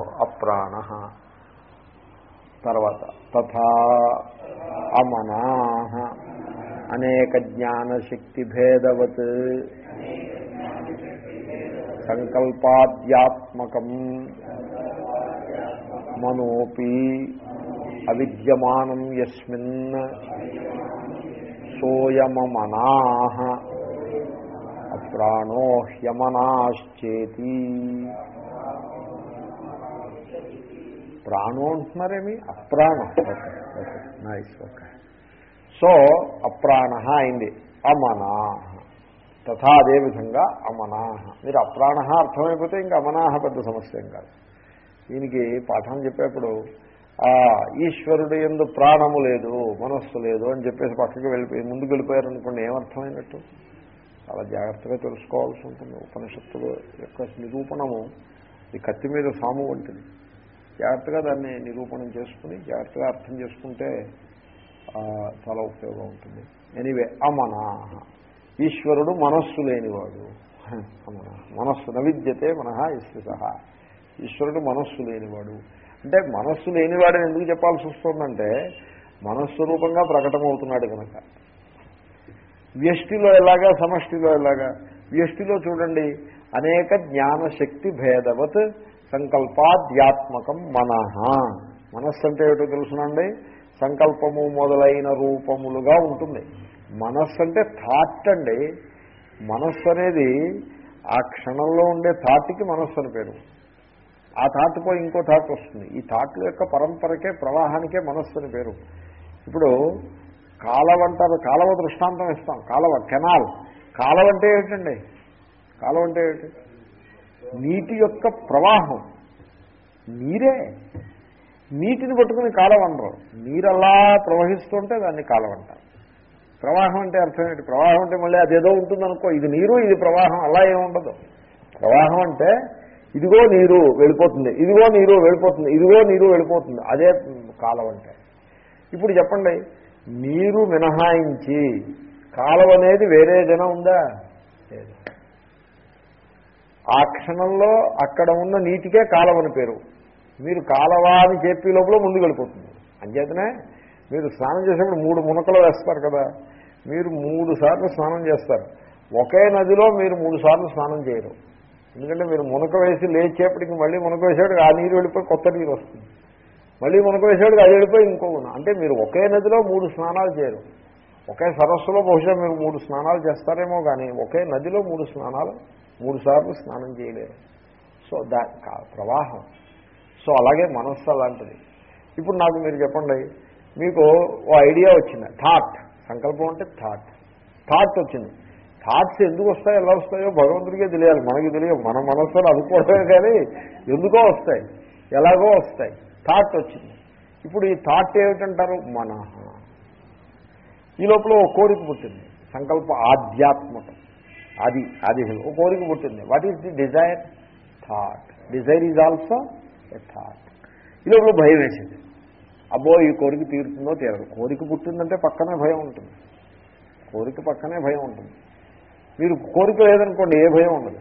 అప్రాణ. తర్వాత తథా అమనా. అనేక జ్ఞానశక్తి భేదవత్ సంకల్పాద్యాత్మకం మనోపి అవిద్యమానం ఎస్మిన్ సోయమమనా. అప్రాణో హ్యమనాశ్చేతి. ప్రాణం అంటున్నారేమి? అప్రాణం. ఓకే నైస్ ఓకే సో అప్రాణ అయింది. అమనాహ తథా అదేవిధంగా అమనాహ మీరు అప్రాణ అర్థమైపోతే ఇంకా అమనాహ పెద్ద సమస్య ఏం కాదు. దీనికి పాఠం చెప్పేప్పుడు ఆ ఈశ్వరుడు ఎందు ప్రాణము లేదు మనస్సు లేదు అని చెప్పేసి పక్కకి వెళ్ళిపోయి ముందుకు వెళ్ళిపోయారనుకోండి ఏమర్థమైనట్టు? చాలా జాగ్రత్తగా తెలుసుకోవాల్సి ఉంటుంది. ఉపనిషత్తుల యొక్క నిరూపణము ఈ కత్తి మీద సాము వంటిది. జాగ్రత్తగా దాన్ని నిరూపణం చేసుకుని జాగ్రత్తగా అర్థం చేసుకుంటే చాలా ఉపయోగం ఉంటుంది. ఎనివే అమనా ఈశ్వరుడు మనస్సు లేనివాడు. అమన మనస్సు నవిద్యతే మనహ ఇస్త ఈశ్వరుడు మనస్సు లేనివాడు. అంటే మనస్సు లేనివాడని ఎందుకు చెప్పాల్సి వస్తుందంటే మనస్సు రూపంగా ప్రకటమవుతున్నాడు కనుక వ్యష్టిలో ఎలాగా సమష్టిలో ఎలాగా? వ్యష్టిలో చూడండి అనేక జ్ఞానశక్తి భేదవత్ సంకల్పాధ్యాత్మకం మనహ మనస్సు అంటే ఏమిటో తెలుసునండి? సంకల్పము మొదలైన రూపములుగా ఉంటుంది. మనస్సు అంటే థాట్ అండి. మనస్సు అనేది ఆ క్షణంలో ఉండే థాట్కి మనస్సు అని పేరు. ఆ థాట్పై ఇంకో థాట్ వస్తుంది. ఈ థాట్ యొక్క పరంపరకే ప్రవాహానికే మనస్సు అని పేరు. ఇప్పుడు కాలవ అంటారు. కాలవ దృష్టాంతం ఇస్తాం. కాలవ కెనాల్ కాలవంటే ఏమిటండి? కాలవ అంటే ఏమిటి? నీటి యొక్క ప్రవాహం. నీరే. నీటిని పట్టుకుని కాలం అనరు. నీరలా ప్రవహిస్తుంటే దాన్ని కాలం అంటారు. ప్రవాహం అంటే అర్థం ఏంటి? ప్రవాహం అంటే మళ్ళీ అదేదో ఉంటుందనుకో ఇది నీరు ఇది ప్రవాహం అలా ఏముండదు ప్రవాహం అంటే ఇదిగో నీరు వెళ్ళిపోతుంది ఇదిగో నీరు వెళ్ళిపోతుంది ఇదిగో నీరు వెళ్ళిపోతుంది. అదే కాలం అంటే. ఇప్పుడు చెప్పండి నీరు మినహాయించి కాలం అనేది వేరే జనం ఉందా? లేదు. ఆ క్షణంలో అక్కడ ఉన్న నీటికే కాలం అని పేరు. మీరు కాలవా అని చెప్పి లోపల ముందుకు వెళ్ళిపోతుంది. అంచేతనే మీరు స్నానం చేసేప్పుడు మూడు మునకలు వేస్తారు కదా. మీరు మూడు సార్లు స్నానం చేస్తారు. ఒకే నదిలో మీరు మూడు సార్లు స్నానం చేయరు. ఎందుకంటే మీరు మునక వేసి లేచేపటికి మళ్ళీ మునక వేసేవాడికి ఆ నీరు వెళ్ళిపోయి కొత్త నీరు వస్తుంది. మళ్ళీ మునక వేసేవాడికి అది వెళ్ళిపోయి ఇంకో అంటే మీరు ఒకే నదిలో మూడు స్నానాలు చేయరు. ఒకే సరస్సులో బహుశా మీరు మూడు స్నానాలు చేస్తారేమో కానీ ఒకే నదిలో మూడు స్నానాలు మూడు సార్లు స్నానం చేయలేరు. సో దా ప్రవాహం. సో అలాగే మనస్సు అలాంటిది. ఇప్పుడు నాకు మీరు చెప్పండి మీకు ఓ ఐడియా వచ్చింది థాట్. సంకల్పం అంటే థాట్. థాట్ వచ్చింది. థాట్స్ ఎందుకు వస్తాయో ఎలా వస్తాయో భగవంతుడికే తెలియాలి. మనకి తెలియదు. మన మనస్సులు అనుకోవడమే కానీ ఎందుకో వస్తాయి ఎలాగో వస్తాయి. థాట్ వచ్చింది. ఇప్పుడు ఈ థాట్ ఏమిటంటారు? మన. ఈ లోపల ఓ కోరిక పుట్టింది. సంకల్ప ఆధ్యాత్మకం. అది అది ఓ కోరిక పుట్టింది. What is the desire thought desire is also a thought ఈ లోపల భయం వేసింది. అబ్బో ఈ కోరిక తీరుతుందో తీరదు కోరిక పుట్టిందంటే పక్కనే భయం ఉంటుంది. కోరిక పక్కనే భయం ఉంటుంది. మీరు కోరిక లేదనుకోండి ఏ భయం ఉండదు.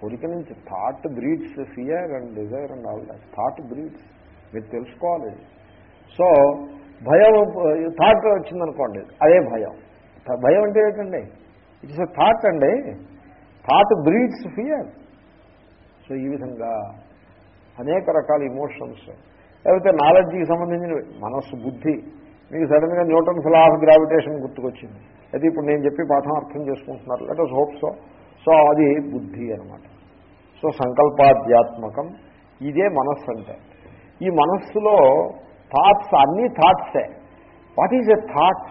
కోరిక నుంచి thought breeds fear and desire and all that thought breeds మీరు తెలుసుకోవాలి. సో భయం థాట్ వచ్చిందనుకోండి అదే భయం. భయం అంటే ఏంటండి? ఇట్స్ ఎ థాట్ అండి థాట్ బ్రీడ్స్ ఫియర్ సో ఈ విధంగా అనేక రకాల ఇమోషన్స్ లేకపోతే నాలెడ్జ్కి సంబంధించిన మనస్సు బుద్ధి. మీకు సడన్గా న్యూటన్ లా ఆఫ్ గ్రావిటేషన్ గుర్తుకొచ్చింది. అది ఇప్పుడు నేను చెప్పి పాఠం అర్థం చేసుకుంటున్నారు. Let us hope so so అది బుద్ధి అనమాట సో సంకల్పాధ్యాత్మకం. ఇదే మనస్సు అంటే. ఈ మనస్సులో థాట్స్ అన్ని థాట్సే what is a thought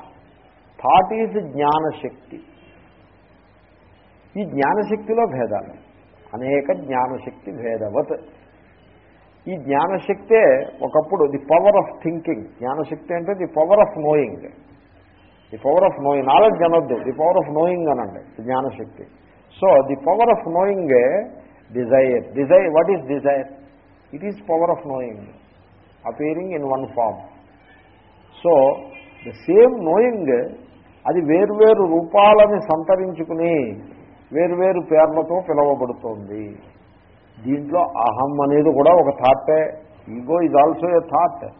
thought is జ్ఞానశక్తి. ఈ జ్ఞానశక్తిలో భేదాలు. అనేక జ్ఞానశక్తి భేదవత్. ఈ జ్ఞానశక్తే ఒకప్పుడు ది పవర్ ఆఫ్ థింకింగ్. జ్ఞానశక్తి అంటే the power of knowing. The power of knowing. Knowledge అనొద్దు. ది పవర్ ఆఫ్ నోయింగ్ అనండి. జ్ఞానశక్తి. So the power of knowing desire. Desire. What is desire? It is power of knowing. Appearing in one form. So the same knowing అది వేర్వేరు రూపాలని సంతరించుకుని వేర్వేరు పేర్లతో పిలవబడుతోంది. దీంట్లో అహం అనేది కూడా ఒక థాటే ఈగో ఇది ఆల్సో ఏ థాట్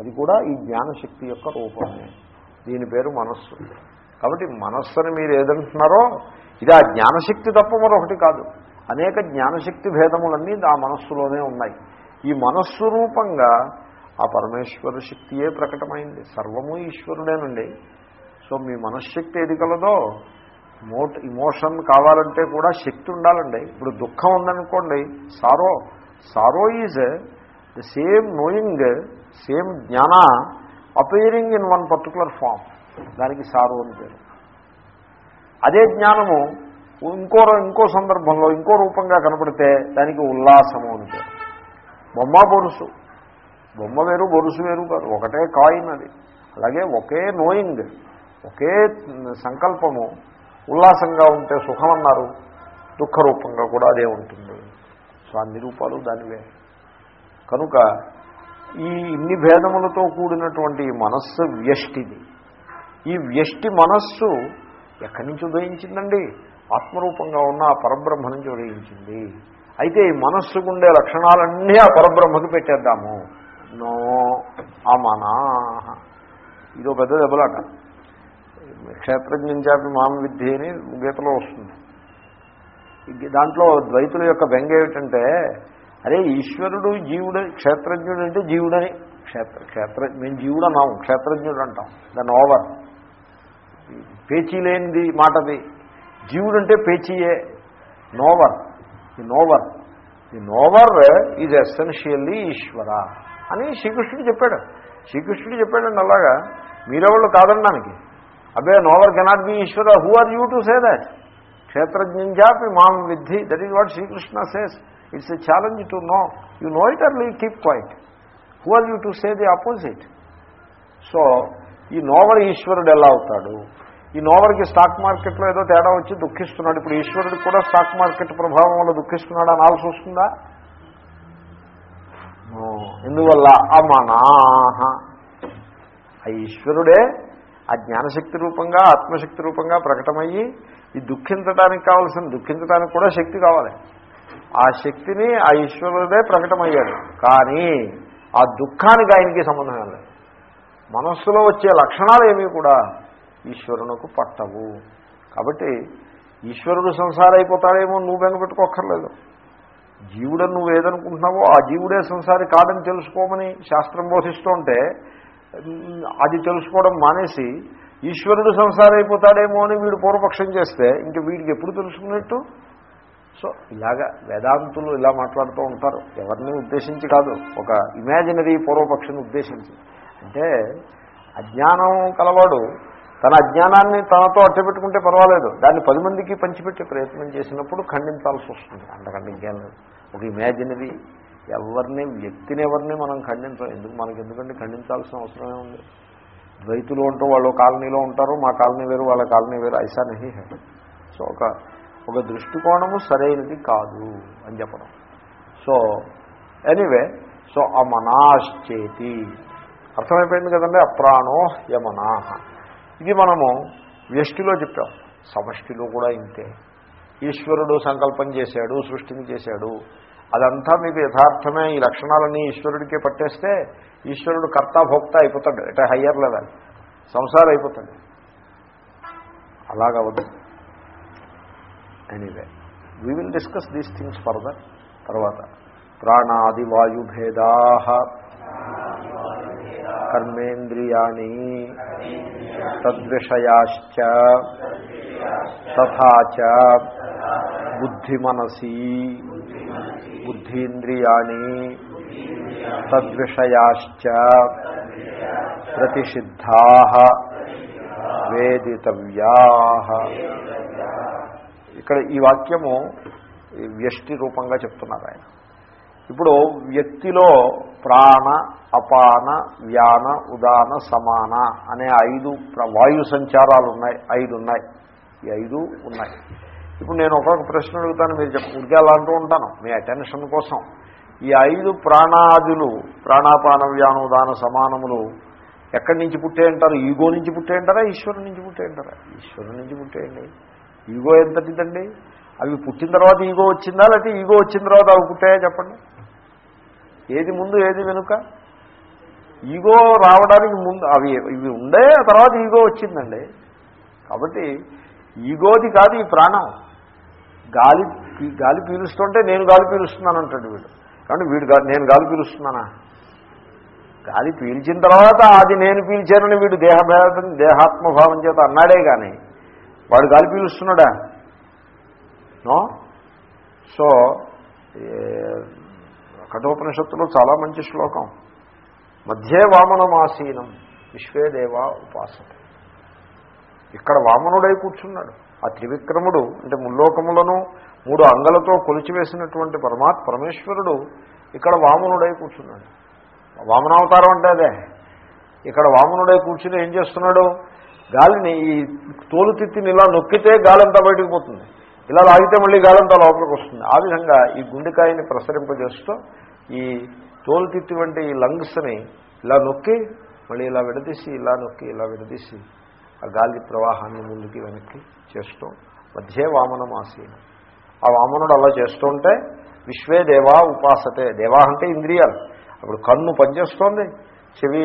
అది కూడా ఈ జ్ఞానశక్తి యొక్క రూపమే. దీని పేరు మనస్సు. కాబట్టి మనస్సుని మీరు ఏదంటున్నారో ఇది ఆ జ్ఞానశక్తి తప్ప మరొకటి కాదు. అనేక జ్ఞానశక్తి భేదములన్నీ ఆ మనస్సులోనే ఉన్నాయి. ఈ మనస్సు రూపంగా ఆ పరమేశ్వర శక్తియే ప్రకటమైంది. సర్వము ఈశ్వరుడేనండి. సో మీ మనశ్శక్తి ఏది కలదో మోట్ ఇమోషన్ కావాలంటే కూడా శక్తి ఉండాలండి. ఇప్పుడు దుఃఖం ఉందనుకోండి sorrow sorrow is the same knowing same జ్ఞాన appearing in one particular form. దానికి సారు అని పేరు. అదే జ్ఞానము ఇంకో ఇంకో సందర్భంలో ఇంకో రూపంగా కనపడితే దానికి ఉల్లాసము అని పేరు. బొమ్మ బొరుసు. బొమ్మ వేరు బొరుసు వేరు కాదు. ఒకటే కాయిన్ అది. అలాగే ఒకే నోయింగ్ ఒకే సంకల్పము. ఉల్లాసంగా ఉంటే సుఖం అన్నారు దుఃఖ రూపంగా కూడా అదే ఉంటుంది. సో అన్ని రూపాలు దానివే. కనుక ఈ ఇన్ని భేదములతో కూడినటువంటి ఈ మనస్సు వ్యష్టిది. ఈ వ్యష్టి మనస్సు ఎక్కడి నుంచి ఉదయించిందండి? ఆత్మరూపంగా ఉన్న ఆ పరబ్రహ్మ నుంచి ఉదయించింది. అయితే ఈ మనస్సుకుండే లక్షణాలన్నీ ఆ పరబ్రహ్మకు పెట్టేద్దాము. నో అమనా ఇదో పెద్ద దెబ్బలాట. క్షేత్రజ్ఞం చాపి మామ విద్య అని గీతలో వస్తుంది. దాంట్లో ద్వైతుల యొక్క బెంగ ఏమిటంటే అరే ఈశ్వరుడు జీవుడు క్షేత్రజ్ఞుడు అంటే జీవుడని. క్షేత్ర క్షేత్ర మేము జీవుడు అన్నాము క్షేత్రజ్ఞుడు అంటాం. దాని ఓవర్ పేచీ లేనిది మాటది. జీవుడు అంటే పేచీయే. Knower the knower the knower is essentially Ishwara అని శ్రీకృష్ణుడు చెప్పాడు. శ్రీకృష్ణుడు చెప్పాడండి అలాగా. మీరెవళ్ళు కాదనడానికి అబ్బే knower cannot be Ishwara who are you to say that? క్షేత్రజ్ఞం జాపి మాం విద్ధి that is what Sri Krishna says. It's a challenge to know you know it really keep quiet who are you to say the opposite so ఈ knower ఈశ్వరుడు ఎలా అవుతాడు? ఈ నోవర్కి stock మార్కెట్లో ఏదో తేడా వచ్చి దుఃఖిస్తున్నాడు. ఇప్పుడు ఈశ్వరుడికి కూడా స్టాక్ మార్కెట్ ప్రభావం వల్ల దుఃఖిస్తున్నాడు అనాల్సి వస్తుందా? ఎందువల్ల? అమనాహ. ఆ ఈశ్వరుడే ఆ జ్ఞానశక్తి రూపంగా ఆత్మశక్తి రూపంగా ప్రకటమయ్యి ఈ దుఃఖించడానికి కావాల్సిన దుఃఖించడానికి కూడా శక్తి కావాలి. ఆ శక్తిని ఆ ఈశ్వరుడే ప్రకటమయ్యాడు. కానీ ఆ దుఃఖానికి ఆయనకి సంబంధం లేదు. మనస్సులో వచ్చే లక్షణాలు ఏమీ కూడా ఈశ్వరునకు పట్టవు. కాబట్టి ఈశ్వరుడు సంసారైపోతాడేమో అయిపోతాడేమో నువ్వు బెంగ పెట్టుకోక్కర్లేదు జీవుడని నువ్వు ఏదనుకుంటున్నావో ఆ జీవుడే సంసారి కాదని తెలుసుకోమని శాస్త్రం బోధిస్తుంటే అది తెలుసుకోవడం మానేసి ఈశ్వరుడు సంసారైపోతాడేమో అని వీడు పూర్వపక్షం చేస్తే ఇంక వీడికి ఎప్పుడు తెలుసుకున్నట్టు? సో ఇలాగా వేదాంతులు ఇలా మాట్లాడుతూ ఉంటారు. ఎవరిని ఉద్దేశించి కాదు ఒక ఇమాజినరీ పూర్వపక్షిని ఉద్దేశించి. అంటే అజ్ఞానం కలవాడు తన అజ్ఞానాన్ని తనతో అట్టపెట్టుకుంటే పర్వాలేదు. దాన్ని పది మందికి పంచిపెట్టే ప్రయత్నం చేసినప్పుడు ఖండించాల్సి వస్తుంది. అంతకంటే ఇంకేం లేదు. ఒక ఇమాజినరీ ఎవరిని వ్యక్తిని ఎవరిని మనం ఖండించాం ఎందుకు మనకి ఎందుకంటే ఖండించాల్సిన అవసరమే ఉంది. ద్వైతులు ఉంటూ వాళ్ళు కాలనీలో ఉంటారు మా కాలనీ వేరు వాళ్ళ కాలనీ వేరు ఐసా నహి హే. సో ఒక ఒక దృష్టికోణము సరైనది కాదు అని చెప్పడం. సో ఎనీవే సో అమనాశ్చేతి. అర్థమైపోయింది కదండి? అప్రాణో యమనాహ ఇది మనము వ్యష్టిలో చెప్పాం. సమష్టిలో కూడా ఇంతే. ఈశ్వరుడు సంకల్పం చేశాడు సృష్టిని చేశాడు. అదంతా మీకు యథార్థమే. ఈ లక్షణాలన్నీ ఈశ్వరుడికే పట్టేస్తే ఈశ్వరుడు కర్త భోక్త అయిపోతాడు. ఎట హయ్యర్ లెవెల్ సంసారం అయిపోతాడు. అలాగవద్దు anyway we will discuss these things further తర్వాత ప్రాణాది వాయుభేదా. కర్మేంద్రియాణి తద్విషయాశ్చ తథాచ బుద్ధిమనసి. బుద్ధీంద్రియాణి తద్విషయాశ్చ ప్రతిషిద్ధా వేదితవ్యా. ఇక్కడ ఈ వాక్యము వ్యష్టి రూపంగా చెప్తున్నారు ఆయన. ఇప్పుడు వ్యక్తిలో ప్రాణ అపాన వ్యాన ఉదాన సమాన అనే ఐదు వాయు సంచారాలు ఉన్నాయి ఐదు ఉన్నాయి ఈ ఐదు ఉన్నాయి. ఇప్పుడు నేను ఒక్కొక్క ప్రశ్న అడుగుతాను మీరు చెప్ప ఉడికే అలా అంటూ ఉంటాను మీ అటెన్షన్ కోసం. ఈ ఐదు ప్రాణాదులు ప్రాణాపాన వ్యానుదాన సమానములు ఎక్కడి నుంచి పుట్టేయంటారు? ఈగో నుంచి పుట్టే అంటారా ఈశ్వరు నుంచి పుట్టే అంటారా ఈశ్వరు నుంచి పుట్టేయండి. ఈగో ఎంతటిదండి? అవి పుట్టిన తర్వాత ఈగో వచ్చిందా? లేకపోతే ఈగో వచ్చిన తర్వాత అవి పుట్టాయా? చెప్పండి. ఏది ముందు ఏది వెనుక? ఈగో రావడానికి ముందు అవి ఇవి ఉండే తర్వాత ఈగో వచ్చిందండి. కాబట్టి ఈగోది కాదు ఈ ప్రాణం. గాలి గాలి పీలుస్తుంటే నేను గాలి పీలుస్తున్నాను అంటాడు వీడు. కాబట్టి వీడు నేను గాలి పీలుస్తున్నానా? గాలి పీల్చిన తర్వాత అది నేను పీల్చానని వీడు దేహభేదం దేహాత్మభావం చేత అన్నాడే కానీ వాడు గాలి పీలుస్తున్నాడా? నో? సో కఠోపనిషత్తులో చాలా మంచి శ్లోకం. మధ్యే వామనమాసీనం విశ్వేదేవ ఉపాసన. ఇక్కడ వామనుడై కూర్చున్నాడు. ఆ త్రివిక్రముడు అంటే ముల్లోకములను మూడు అంగలతో కొలిచివేసినటువంటి పరమాత్ పరమేశ్వరుడు ఇక్కడ వామనుడై కూర్చున్నాడు. వామనావతారం అంటే అదే. ఇక్కడ వామనుడై కూర్చుని ఏం చేస్తున్నాడు? గాలిని ఈ తోలు తిత్తిని ఇలా నొక్కితే గాలంతా బయటకు పోతుంది. ఇలా లాగితే మళ్ళీ గాలంతా లోపలికి వస్తుంది. ఆ విధంగా ఈ గుండెకాయని ప్రసరింపజేస్తూ ఈ తోలు తిత్తి వంటి ఈ లంగ్స్ని ఇలా నొక్కి మళ్ళీ ఇలా విడదీసి ఇలా నొక్కి ఇలా విడదీసి ఆ గాలి ప్రవాహాన్ని ముందుకి వెనక్కి చేస్తూ మధ్యే వామనమాసీన ఆ వామనుడు అలా చేస్తుంటే విశ్వే దేవా ఉపాసతే. దేవా అంటే ఇంద్రియాలు. అప్పుడు కన్ను పనిచేస్తోంది. చెవి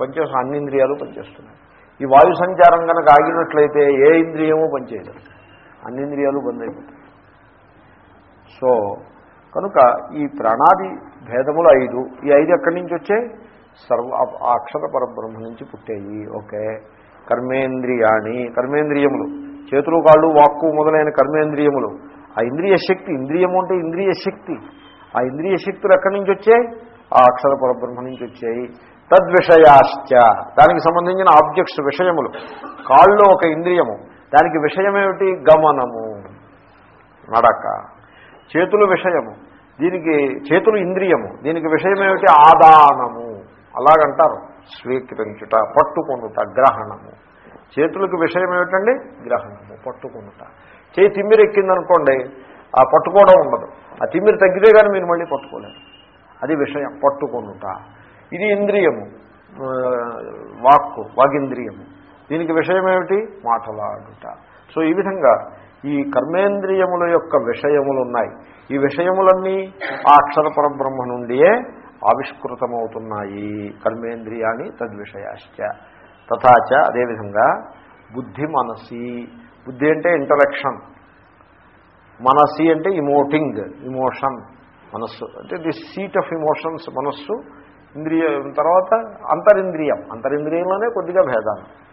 పనిచేస్తు అన్ని ఇంద్రియాలు పనిచేస్తున్నాయి. ఈ వాయు సంచారం కనుక ఆగినట్లయితే ఏ ఇంద్రియమో పనిచేయదు. అన్ని ఇంద్రియాలు బంద్ అయిపోతాయి. సో కనుక ఈ ప్రాణాది భేదములు ఐదు. ఈ ఐదు ఎక్కడి నుంచి వచ్చాయి? సర్వ ఆ అక్షర పరబ్రహ్మ నుంచి పుట్టేయి. ఓకే. కర్మేంద్రియాణి కర్మేంద్రియములు. చేతులు కాళ్ళు వాక్కు మొదలైన కర్మేంద్రియములు. ఆ ఇంద్రియ శక్తి ఇంద్రియము అంటే ఇంద్రియ శక్తి. ఆ ఇంద్రియ శక్తులు ఎక్కడి నుంచి వచ్చాయి? ఆ అక్షర పరబ్రహ్మ నుంచి వచ్చాయి. తద్విషయాశ్చ. దానికి సంబంధించిన ఆబ్జెక్ట్స్ విషయములు. కాళ్ళు ఒక ఇంద్రియము. దానికి విషయమేమిటి? గమనము. నడక. చేతులు విషయము. దీనికి చేతులు ఇంద్రియము. దీనికి విషయమేమిటి? ఆదానము. అలాగంటారు. స్వీకరించుట పట్టుకొనుట గ్రహణము. చేతులకు విషయం ఏమిటండి? గ్రహణము పట్టుకొనుట. చేయి తిమ్మిరి ఎక్కిందనుకోండి ఆ పట్టుకోవడం ఉండదు. ఆ తిమ్మిరి తగ్గితే కానీ మీరు మళ్ళీ పట్టుకోలేరు. అది విషయం పట్టుకొనుట. ఇది ఇంద్రియము వాక్కు వాగింద్రియము. దీనికి విషయం ఏమిటి? మాటలాడుట. సో ఈ విధంగా ఈ కర్మేంద్రియముల యొక్క విషయములు ఉన్నాయి ఈ విషయములన్నీ ఆ అక్షర పరబ్రహ్మ నుండియే ఆవిష్కృతమవుతున్నాయి కర్మేంద్రియాన్ని తద్విషయాశ్చ. తథాచ అదేవిధంగా బుద్ధి మనసి బుద్ధి అంటే ఇంటరెక్షన్ మనసి అంటే ఇమోటింగ్ ఇమోషన్ మనస్సు. అంటే ది సీట్ ఆఫ్ ఇమోషన్స్ మనస్సు ఇంద్రియ తర్వాత అంతరింద్రియం. అంతరింద్రియంలోనే కొద్దిగా భేదాలు.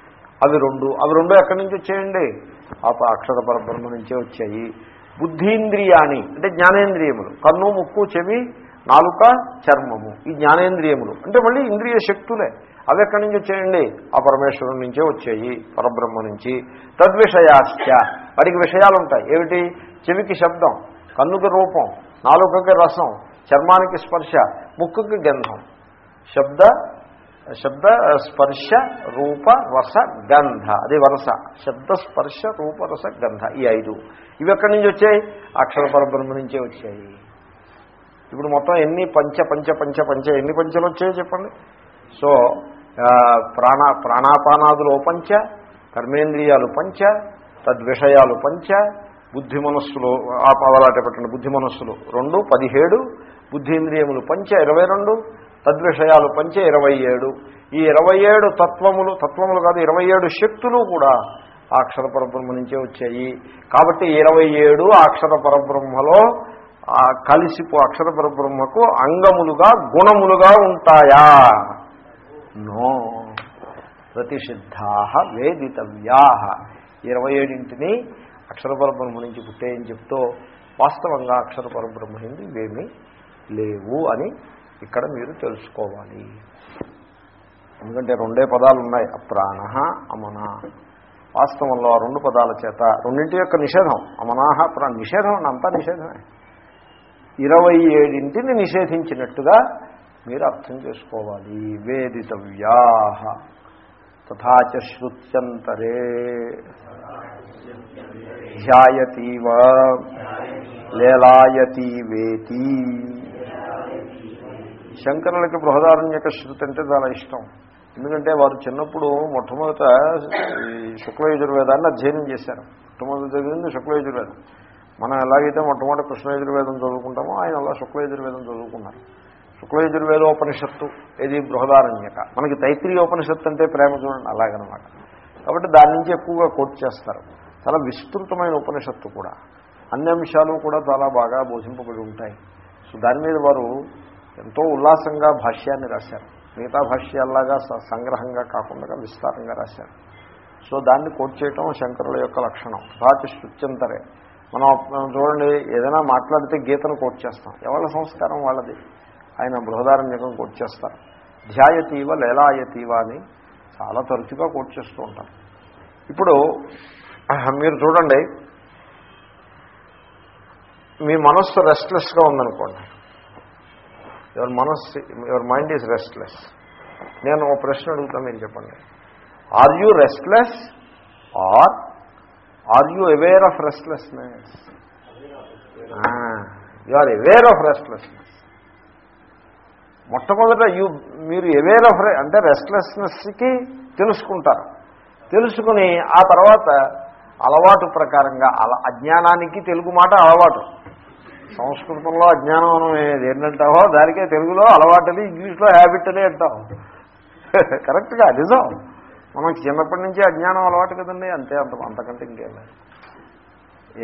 అవి రెండు. అవి రెండు ఎక్కడి నుంచి వచ్చాయండి? ఆ అక్షర పరబ్రహ్మ నుంచే వచ్చాయి. బుద్ధీంద్రియాని అంటే జ్ఞానేంద్రియములు. కన్ను ముక్కు చెవి నాలుక చర్మము ఈ జ్ఞానేంద్రియములు. అంటే మళ్ళీ ఇంద్రియ శక్తులే. అవి ఎక్కడి నుంచి వచ్చాయండి? ఆ పరమేశ్వరం నుంచే వచ్చాయి పరబ్రహ్మ నుంచి. తద్విషయాశ్చ. వాటికి విషయాలు ఉంటాయి ఏమిటి? చెవికి శబ్దం కన్నుకి రూపం నాలుకకి రసం చర్మానికి స్పర్శ ముక్కుకి గంధం. శబ్ద శబ్ద స్పర్శ రూప రస గంధ. అది వరస. శబ్ద స్పర్శ రూప రస గంధ. ఈ ఐదు. ఇవి ఎక్కడి నుంచి వచ్చాయి? అక్షర పరబ్రహ్మ నుంచే వచ్చాయి. ఇప్పుడు మొత్తం ఎన్ని పంచ పంచ పంచ పంచ ఎన్ని పంచలు వచ్చాయో చెప్పండి. సో ప్రాణ ప్రాణాపానాదులు పంచ కర్మేంద్రియాలు పంచ తద్విషయాలు పంచ బుద్ధి మనస్సులు ఆ పదలాట పెట్టండి బుద్ధి మనస్సులు రెండు పదిహేడు బుద్ధీంద్రియములు పంచ ఇరవై రెండు తద్విషయాలు పంచ ఇరవై ఏడు. ఈ ఇరవై ఏడు తత్వములు తత్వములు కాదు ఇరవై ఏడు శక్తులు కూడా ఆ అక్షర పరబ్రహ్మ నుంచే వచ్చాయి. కాబట్టి ఇరవై ఏడు అక్షర పరబ్రహ్మలో కలిసిపో అక్షర పరబ్రహ్మకు అంగములుగా గుణములుగా ఉంటాయా? నో. ప్రతిషిద్ధా వేదితవ్యా. ఇరవై ఏడింటిని అక్షర పరబ్రహ్మ నుంచి పుట్టేయని చెప్తూ వాస్తవంగా అక్షర పరబ్రహ్మ నుండి ఇవేమీ లేవు అని ఇక్కడ మీరు తెలుసుకోవాలి. ఎందుకంటే రెండే పదాలు ఉన్నాయి అప్రాణ అమన. వాస్తవంలో ఆ రెండు పదాల చేత రెండింటి యొక్క నిషేధం. అమనాహ ప్రా నిషేధం అంతా నిషేధమే. ఇరవై ఏడింటిని నిషేధించినట్టుగా మీరు అర్థం చేసుకోవాలి. వేదితవ్యా తథాచ శృత్యంతరే. ధ్యాయతీవ. లేలాయతీవేతి. శంకరులకి బృహదారణ్యక శృతి అంటే చాలా ఇష్టం. ఎందుకంటే వారు చిన్నప్పుడు మొట్టమొదట శుక్లయజుర్వేదాన్ని అధ్యయనం చేశారు. మొట్టమొదటి చదివింది శుక్లయజుర్వేదం. మనం ఎలాగైతే మొట్టమొదటి కృష్ణ యజుర్వేదం చదువుకుంటామో ఆయన అలా శుక్ల యజుర్వేదం చదువుకున్నారు. శుక్ల యజుర్వేదోపనిషత్తు ఇది బృహదారణ్యక. మనకి తైత్రీయోపనిషత్తు అంటే ప్రేమ చూడండి అలాగనమాట. కాబట్టి దాని నుంచి ఎక్కువగా కోట్ చేస్తారు. చాలా విస్తృతమైన ఉపనిషత్తు కూడా. అన్ని అంశాలు కూడా చాలా బాగా బోధింపబడి ఉంటాయి. సో దాని మీద వారు ఎంతో ఉల్లాసంగా భాష్యాన్ని రాశారు. మిగతా భాష్యాల్లాగా స- సంగ్రహంగా కాకుండా విస్తారంగా రాశారు. సో దాన్ని కోట్ చేయటం శంకరుల యొక్క లక్షణం. రాతి శృత్యంతరే మనం చూడండి ఏదైనా మాట్లాడితే గీతను కోట్ చేస్తాం. ఎవరి సంస్కారం వాళ్ళది? ఆయన బృహదారణ్యకం కోట్ చేస్తారు. ధ్యాయతీవ లేలాయతీవ అని చాలా తరచుగా కోట్ చేస్తూ ఉంటారు. ఇప్పుడు మీరు చూడండి మీ మనస్సు రెస్ట్లెస్గా ఉందనుకోండి. యువర్ మనస్సు యువర్ మైండ్ ఈజ్ రెస్ట్లెస్ నేను ఒక ప్రశ్న అడుగుతాను మీరు చెప్పండి. Are you restless are are you aware of restlessness you are aware of restlessness మొట్టమొదట యూ మీరు అవేర్ ఆఫ్ అంటే రెస్ట్లెస్నెస్కి తెలుసుకుంటారు. తెలుసుకుని ఆ తర్వాత అలవాటు ప్రకారంగా అల అజ్ఞానానికి తెలుగు మాట అలవాటు. సంస్కృతంలో అజ్ఞానం అనేది ఏంటంటావో దానికే తెలుగులో అలవాటుని ఇంగ్లీష్లో హ్యాబిట్ అని అంటాం కరెక్ట్గా నిజం. మనకి చిన్నప్పటి నుంచి అజ్ఞానం అలవాటు కదండి అంతే అంత అంతకంటే ఇంకేం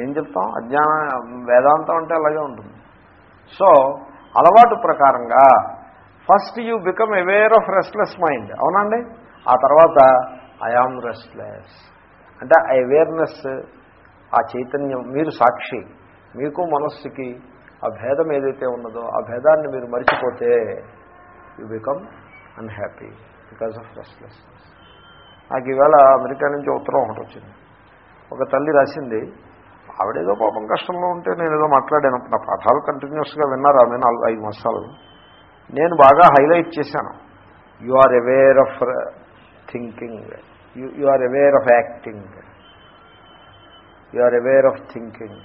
ఏం చెప్తాం? అజ్ఞానం వేదాంతం అంటే అలాగే ఉంటుంది. సో అలవాటు ప్రకారంగా first you become aware of restless mind. అవునండి ఆ తర్వాత ఐ ఆమ్ రెస్ట్లెస్. అంటే ఆ అవేర్నెస్ ఆ చైతన్యం మీరు సాక్షి. మీకు మనస్సుకి ఆ భేదం ఏదైతే ఉన్నదో ఆ భేదాన్ని మీరు మర్చిపోతే you become unhappy because of restlessness. నాకు ఈవేళ అమెరికా నుంచి ఉత్తరం ఒకటి వచ్చింది. ఒక తల్లి రాసింది ఆవిడేదో పాపం కష్టంలో ఉంటే నేను ఏదో మాట్లాడాను. నా పాఠాలు కంటిన్యూస్గా విన్నారు? ఆమె నాలుగు ఐదు మాసాలు. నేను బాగా హైలైట్ చేశాను. You are aware of thinking you are aware of acting you are aware of thinking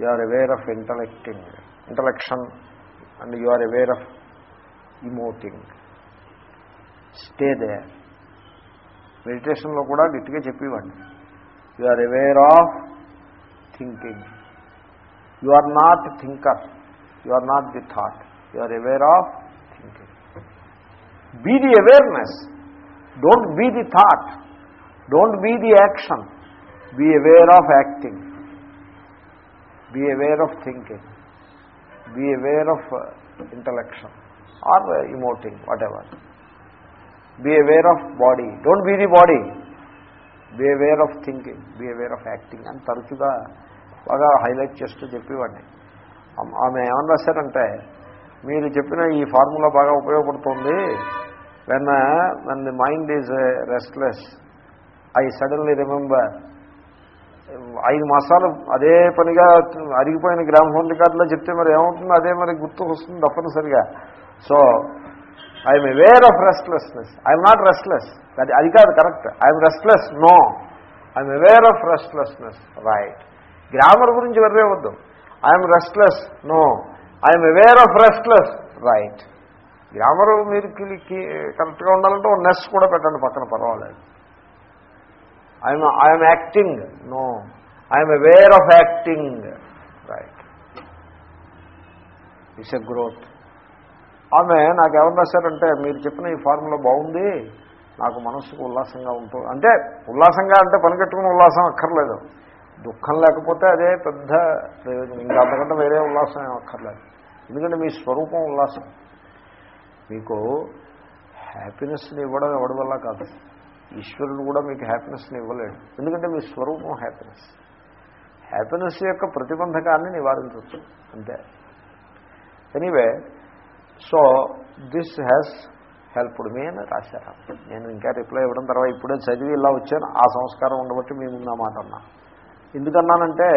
you are aware of intellecting intellection and you are aware of emoting stay there మెడిటేషన్లో కూడా గట్టిగా చెప్పేవాడిని. You are aware of thinking you are not thinker you are not the thought you are aware of thinking be the awareness don't be the thought don't be the action be aware of acting be aware of thinking be aware of intellection or emoting whatever be aware of body don't be the body be aware of thinking be aware of acting అని తరచుగా బాగా highlight చేస్తూ చెప్పేవాడిని. ఆమె- ఏమని రాశారంటే మీరు చెప్పిన ఈ ఫార్ములా బాగా ఉపయోగపడుతుంది. When when the mind is restless I suddenly remember ఐదు మాసాలు అదే పనిగా అరిగిపోయిన గ్రామఫోన్ రికార్డులో చెప్తే మరి ఏమవుతుందో? అదే మరి గుర్తుకు వస్తుంది తప్పనిసరిగా. So I'm aware of restlessness. I'm not restless. అది అది కాదు correct. I'm restless no. I'm aware of restlessness right grammar గురించి వెర్రే వద్దు. I'm restless no. I'm aware of restless right grammar మీరు కరెక్ట్గా ఉండాలంటే ఒక నెస్ కూడా పెట్టండి పక్కన పర్వాలేదు. I'm I'm acting no. I'm aware of acting right it's a growth ఆమె నాకు ఎవరు రాశారంటే మీరు చెప్పిన ఈ ఫార్ములా బాగుంది నాకు మనస్సుకు ఉల్లాసంగా ఉంటుంది. అంటే ఉల్లాసంగా అంటే పనికట్టుకుని ఉల్లాసం అక్కర్లేదు. దుఃఖం లేకపోతే అదే పెద్ద ప్రయోజనం. ఇంకా అంతకంటే వేరే ఉల్లాసం ఏం అక్కర్లేదు. ఎందుకంటే మీ స్వరూపం ఉల్లాసం. మీకు హ్యాపీనెస్ని ఇవ్వడం ఎవడి వల్ల కాదు. ఈశ్వరుడు కూడా మీకు హ్యాపీనెస్ని ఇవ్వలేడు. ఎందుకంటే మీ స్వరూపం హ్యాపీనెస్. హ్యాపీనెస్ యొక్క ప్రతిబంధకాన్ని నివారించవచ్చు. అంతే. Anyway so this has helped me అని రాశారు. నేను ఇంకా రిప్లై ఇవ్వడం తర్వాత ఇప్పుడే చదివి ఇలా వచ్చాను. ఆ సంస్కారం ఉండబట్టి మీ ముందు మాట అన్నా. ఎందుకన్నానంటే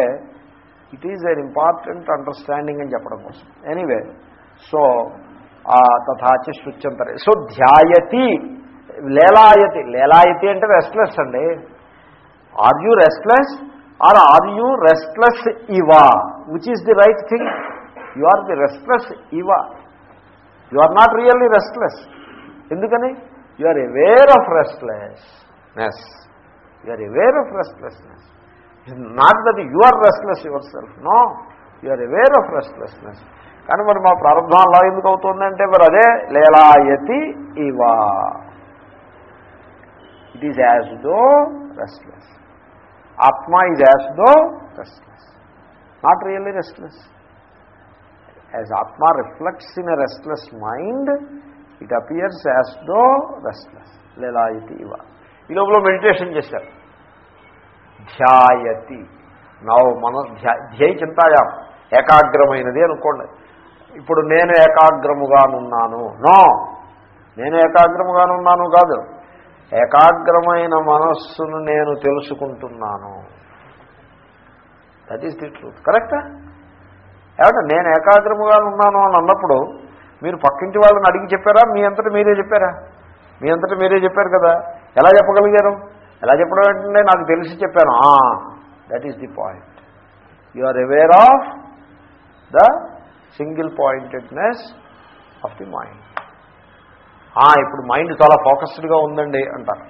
it is an important understanding అని చెప్పడం కోసం. ఎనీవే సో తథాచి శుచ్యంతరే సో ధ్యాయతి లేలాయతి. లేలాయతి అంటే రెస్ట్లెస్ అండి. Are you restless or are you restless ఇవా? Which is the right thing you are the restless ఇవా. You are not really restless ఎందుకని? You are aware of restlessness you are aware of restlessness not that you are restless yourself no you are aware of restlessness కానీ మరి మా ప్రారంభం అలా ఎందుకు అవుతుందంటే మరి అదే లేలాయతి ఇవా. It is as though restless atma is as though restless not really restless as atma reflects in a restless mind it appears as though restless లేలాయతి ఇవ ఈ లోపల మెడిటేషన్ చేశారు. ధ్యాయతి. నవ్ మన ధ్యయ చింతాయా. ఏకాగ్రమైనది అనుకోండి. ఇప్పుడు నేను ఏకాగ్రముగానున్నాను. నో నేను ఏకాగ్రముగానున్నాను కాదు. ఏకాగ్రమైన మనస్సును నేను తెలుసుకుంటున్నాను. దట్ ఈస్ ది ట్రూత్ కరెక్టా ఏమంటే నేను ఏకాగ్రముగా ఉన్నాను అని అన్నప్పుడు మీరు పక్కింటి వాళ్ళని అడిగి చెప్పారా? మీ అంతటి మీరే చెప్పారా? మీ అంతటి మీరే చెప్పారు కదా. ఎలా చెప్పగలిగారు? ఎలా చెప్పడం ఏంటంటే నాకు తెలిసి చెప్పాను. That is the point you are aware of the single pointedness of the mind ఇప్పుడు మైండ్ చాలా ఫోకస్డ్గా ఉందండి అంటారు.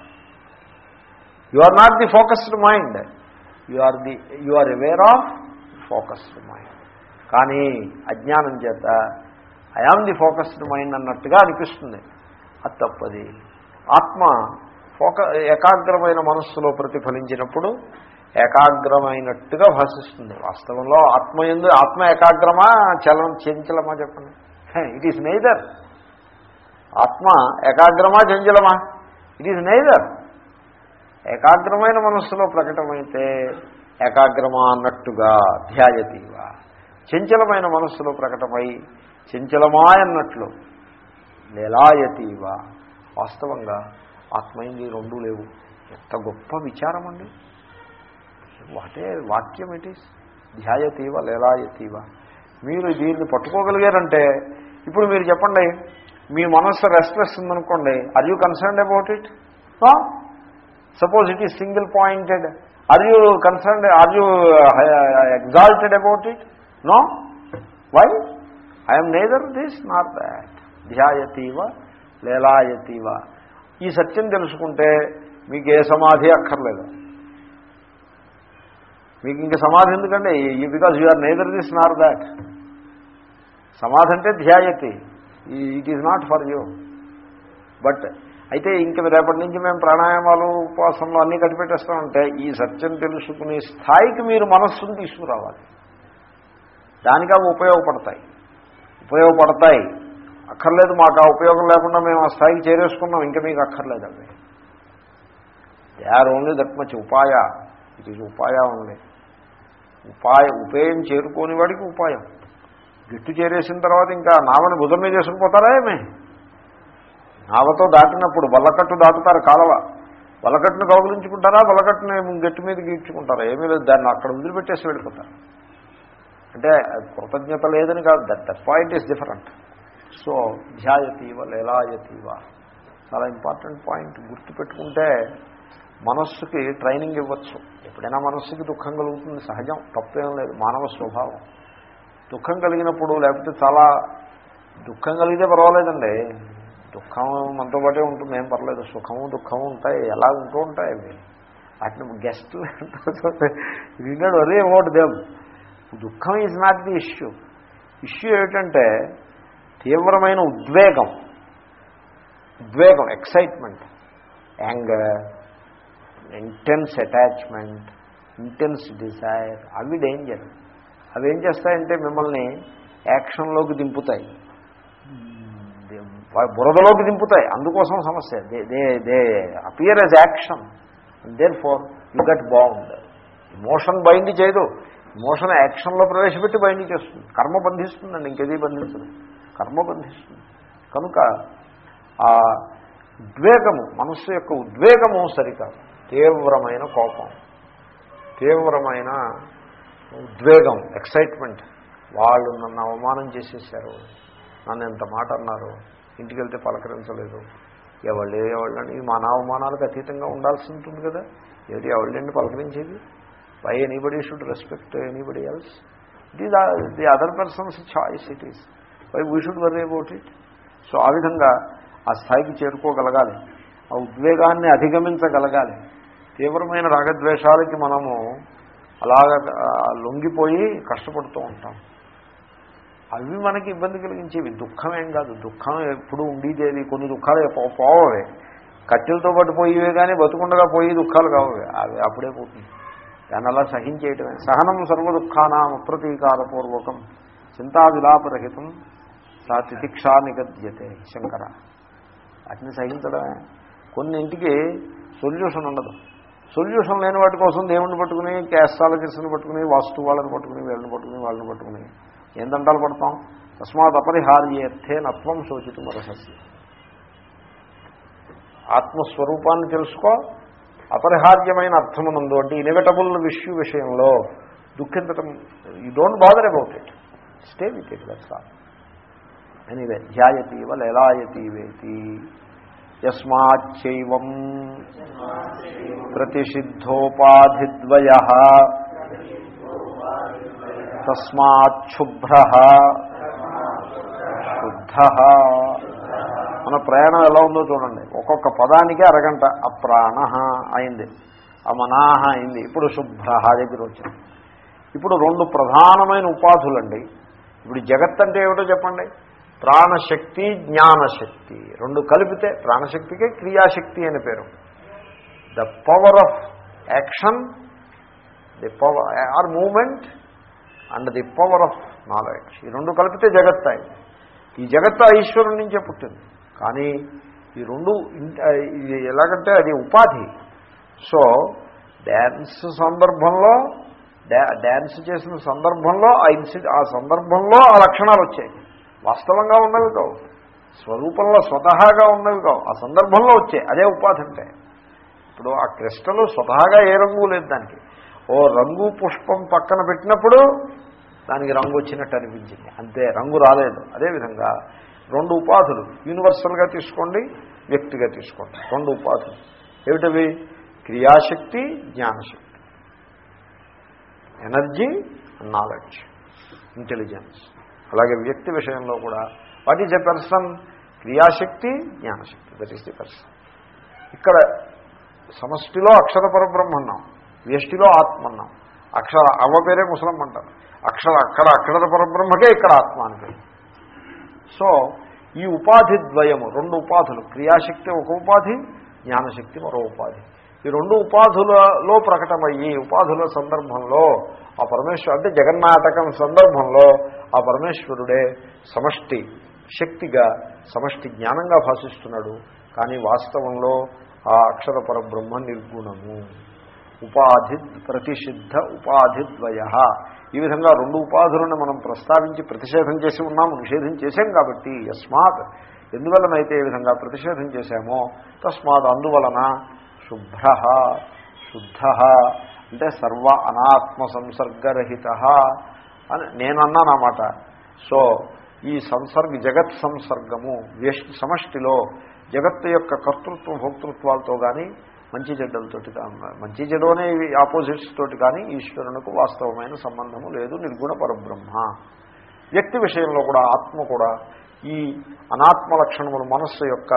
You are not the focused mind you are the you are aware of focused mind కానీ అజ్ఞానం చేత ఐఆమ్ ది ఫోకస్డ్ మైండ్ అన్నట్టుగా అనిపిస్తుంది. అది తప్పది. ఆత్మ ఫోక ఏకాగ్రమైన మనస్సులో ప్రతిఫలించినప్పుడు ఏకాగ్రమైనట్టుగా భాషిస్తుంది. వాస్తవంలో ఆత్మ ఎందు ఆత్మ ఏకాగ్రమా చలం చంచలమా చెప్పండి? ఇట్ ఈస్ నైదర్ ఆత్మ ఏకాగ్రమా చంచలమా? ఇట్ ఈజ్ నైదర్ ఏకాగ్రమైన మనస్సులో ప్రకటమైతే ఏకాగ్రమా అన్నట్టుగా ధ్యాయతీవా. చంచలమైన మనస్సులో ప్రకటమై చంచలమాయన్నట్లు అన్నట్లు వాస్తవంగా ఆత్మైంది రెండూ లేవు. ఎంత గొప్ప విచారం అండి వాటే వాక్యం ఇట్ ఈస్. ధ్యాయతీవ లేలాయతీవ. మీరు దీన్ని పట్టుకోగలిగారంటే ఇప్పుడు మీరు చెప్పండి మీ మనస్సు రెస్ట్రెస్ ఉందనుకోండి are you concerned about it suppose it is single pointed are you concerned are you exalted about it no why I'm neither this not that ధ్యాయతీవ లేలాయతీవ. ఈ సత్యం తెలుసుకుంటే మీకు ఏ సమాధి అక్కర్లేదు. మీకు ఇంక సమాధి ఎందుకంటే? Because you are neither this nor that సమాధి అంటే ధ్యాయతి. It is not for you but అయితే ఇంక రేపటి నుంచి మేము ప్రాణాయామాలు ఉపవాసంలో అన్నీ కట్టిపెట్టేస్తామంటే ఈ సత్యం తెలుసుకునే స్థాయికి మీరు మనస్సును తీసుకురావాలి. దానికి అవి ఉపయోగపడతాయి. ఉపయోగపడతాయి. అక్కర్లేదు మాకు ఆ ఉపయోగం లేకుండా మేము ఆ స్థాయికి చేరేసుకున్నాం. ఇంకా మీకు అక్కర్లేదు అవి. They are only that much ఉపాయ it is ఉపాయ ఓన్లీ ఉపాయ ఉపేయం చేరుకోని వాడికి ఉపాయం గిట్టు చేరేసిన తర్వాత ఇంకా నావని భుజం మీద చేసుకుపోతారా ఏమే? నావతో దాటినప్పుడు బల్లకట్టు దాటుతారు కాలవ. బల్లకట్టును కౌగులించుకుంటారా? బల్లకట్టుని గట్టి మీద గీడ్చుకుంటారా? ఏమీ లేదు. దాన్ని అక్కడ వదిలిపెట్టేసి వెళ్ళిపోతారు. అంటే కృతజ్ఞత లేదని కాదు that that point is different so ధ్యాయతీవ లీలాయతీవ. చాలా ఇంపార్టెంట్ పాయింట్ గుర్తుపెట్టుకుంటే మనస్సుకి ట్రైనింగ్ ఇవ్వచ్చు. ఎప్పుడైనా మనస్సుకి దుఃఖం కలుగుతుంది సహజం తప్పేం లేదు మానవ స్వభావం. దుఃఖం కలిగినప్పుడు లేకపోతే చాలా దుఃఖం కలిగితే పర్వాలేదండి. దుఃఖం మనతో పాటే ఉంటుంది ఏం పర్లేదు. సుఖము దుఃఖము ఉంటాయి ఎలా ఉంటూ ఉంటాయి అవి. వాటిని గెస్ట్ విన్నాడు వరీ ఓట్ దేమ్ దుఃఖం is not the issue issue ఏమిటంటే తీవ్రమైన ఉద్వేగం. ఉద్వేగం excitement anger intense attachment intense desire అవి డేంజర్ అవి ఏం చేస్తాయంటే మిమ్మల్ని యాక్షన్లోకి దింపుతాయి. Hmm, బురదలోకి దింపుతాయి. అందుకోసం సమస్య. They they they appear as action therefore you got bound emotion bind చేయదు. మోషన్ యాక్షన్లో ప్రవేశపెట్టి బైండ్ చేస్తుంది. కర్మ బంధిస్తుందండి ఇంకేదీ బంధించదు. కర్మ బంధిస్తుంది. కనుక ఆ ఉద్వేగము మనస్సు యొక్క ఉద్వేగము సరికాదు తీవ్రమైన కోపం. తీవ్రమైన ఉద్వేగం ఎక్సైట్మెంట్. వాళ్ళు నన్ను అవమానం చేసేసారు నన్ను ఎంత మాట అన్నారు? ఇంటికి వెళ్తే పలకరించలేదు. ఎవళ్ళు ఎవళ్ళని? మన అవమానాలకు అతీతంగా ఉండాల్సి ఉంటుంది కదా. ఏది ఎవళ్ళండి పలకరించేది? Why anybody should respect anybody else it is the other person's choice it is why we should worry about it so ఆ విధంగా ఆ స్థాయికి చేరుకోగలగాలి. ఆ ఉద్వేగాన్ని అధిగమించగలగాలి. తీవ్రమైన రాగద్వేషాలకి మనము అలాగ లొంగిపోయి కష్టపడుతూ ఉంటాం. అవి మనకి ఇబ్బంది కలిగించేవి. దుఃఖమేం కాదు. దుఃఖం ఎప్పుడు ఉండేదేది? కొన్ని దుఃఖాలు పోవే కట్టెలతో పాటు పోయేవే కానీ బతుకుండగా పోయి దుఃఖాలు కావే అవి అప్పుడే పోతుంది. దాన్ని అలా సహించేయటమే. సహనం సర్వ దుఃఖానాం అప్రతీకారపూర్వకం. చింతా సా తితిక్షా నిగద్యతే శంకర. వాటిని సహించడమే. కొన్నింటికి సొల్యూషన్ ఉండదు. సొల్యూషన్ లేని వాటి కోసం దేవుణ్ణి పట్టుకుని క్యాస్ట్రాలజిస్ట్ని పట్టుకుని వాస్తు వాళ్ళని పట్టుకుని వీళ్ళని పట్టుకుని వాళ్ళని పట్టుకుని ఏం దండాలు పడతాం? తస్మాత్ అపరిహార్యేర్థే నత్వం శోచితం అర్హస్య ఆత్మస్వరూపాన్ని తెలుసుకో అపరిహార్యమైన అర్థమునందు అంటే ఇనివిటబుల్ విష్యూ విషయంలో దుఃఖించటం you don't bother about it stay with it that's all anyway ధ్యాయతీవ లేలాయతీవేతి యస్మాచ్చైవం ప్రతిషిద్ధోపాధిద్వయ. తస్మాచ్ఛుభ్ర శుద్ధ. మన ప్రయాణం ఎలా ఉందో చూడండి. ఒక్కొక్క పదానికి అరగంట. అప్రాణ అయింది. అమనాహ అయింది. ఇప్పుడు శుభ్ర దగ్గర వచ్చింది. ఇప్పుడు రెండు ప్రధానమైన ఉపాధులండి. ఇప్పుడు జగత్ అంటే ఏమిటో చెప్పండి. ప్రాణశక్తి జ్ఞానశక్తి. రెండు కలిపితే ప్రాణశక్తికే క్రియాశక్తి అని పేరు. The power of action the power or movement and the power of knowledge ఈ రెండు కలిపితే జగత్ అయింది. ఈ జగత్ ఆ ఈశ్వరుడి నుంచే పుట్టింది. కానీ ఈ రెండు ఇది ఎలాగంటే అది ఉపాధి. సో డ్యాన్స్ సందర్భంలో డ్యాన్స్ చేసిన సందర్భంలో ఆ ఇన్సిడ్ ఆ సందర్భంలో ఆ లక్షణాలు వచ్చాయి. వాస్తవంగా ఉన్నవి కావు. స్వరూపంలో స్వతహాగా ఉన్నవి కావు. ఆ సందర్భంలో వచ్చాయి. అదే ఉపాధి అంటే. ఇప్పుడు ఆ కృష్ణలు స్వతహాగా ఏ రంగు లేదు దానికి. ఓ రంగు పుష్పం పక్కన పెట్టినప్పుడు దానికి రంగు వచ్చినట్టు అనిపించింది. అంతే రంగు రాలేదు. అదేవిధంగా రెండు ఉపాధులు. యూనివర్సల్గా తీసుకోండి వ్యక్తిగా తీసుకోండి. రెండు ఉపాధులు. ఏమిటవి? క్రియాశక్తి జ్ఞానశక్తి. Energy knowledge. ఇంటెలిజెన్స్. అలాగే వ్యక్తి విషయంలో కూడా. What is a person? క్రియాశక్తి జ్ఞానశక్తి. That is the person. ఇక్కడ సమష్టిలో అక్షర పరబ్రహ్మ అన్నాం వ్యష్టిలో ఆత్మ అన్నాం అక్షర అవ్వ పేరే ముసలం అంటారు. అక్షర అక్కడ అక్షర పరబ్రహ్మకే ఇక్కడ ఆత్మ అని సో ఈ ఉపాధి ద్వయము రెండు ఉపాధులు క్రియాశక్తి ఒక ఉపాధి జ్ఞానశక్తి మరో ఉపాధి. ఈ రెండు ఉపాధులలో ప్రకటమయ్యి ఉపాధుల సందర్భంలో ఆ పరమేశ్వరు అంటే జగన్నాటకం సందర్భంలో ఆ పరమేశ్వరుడే సమష్టి శక్తిగా సమష్టి జ్ఞానంగా భాషిస్తున్నాడు. కానీ వాస్తవంలో ఆ అక్షర పరబ్రహ్మ నిర్గుణము. ఉపాధి ప్రతిషిద్ధ ఉపాధిద్వయ ఈ విధంగా రెండు ఉపాధులను మనం ప్రస్తావించి ప్రతిషేధం చేసి ఉన్నాము నిషేధం చేశాం కాబట్టి యస్మాత్ ఎందువలనైతే ఈ విధంగా ప్రతిషేధం చేశామో తస్మాత్ అందువలన శుభ్ర శుద్ధ అంటే సర్వ అనాత్మ సంసర్గరహిత అని నేనన్నానమాట. సో ఈ సంసర్గ జగత్ సంసర్గము సమష్టిలో జగత్తు యొక్క కర్తృత్వ భోక్తృత్వాలతో కానీ మంచి చెడ్డలతోటి మంచి చెడు అనే ఆపోజిట్స్ తోటి కానీ ఈశ్వరునికి వాస్తవమైన సంబంధము లేదు నిర్గుణ పరబ్రహ్మ. వ్యక్తి విషయంలో కూడా ఆత్మ కూడా ఈ అనాత్మ లక్షణములు మనస్సు యొక్క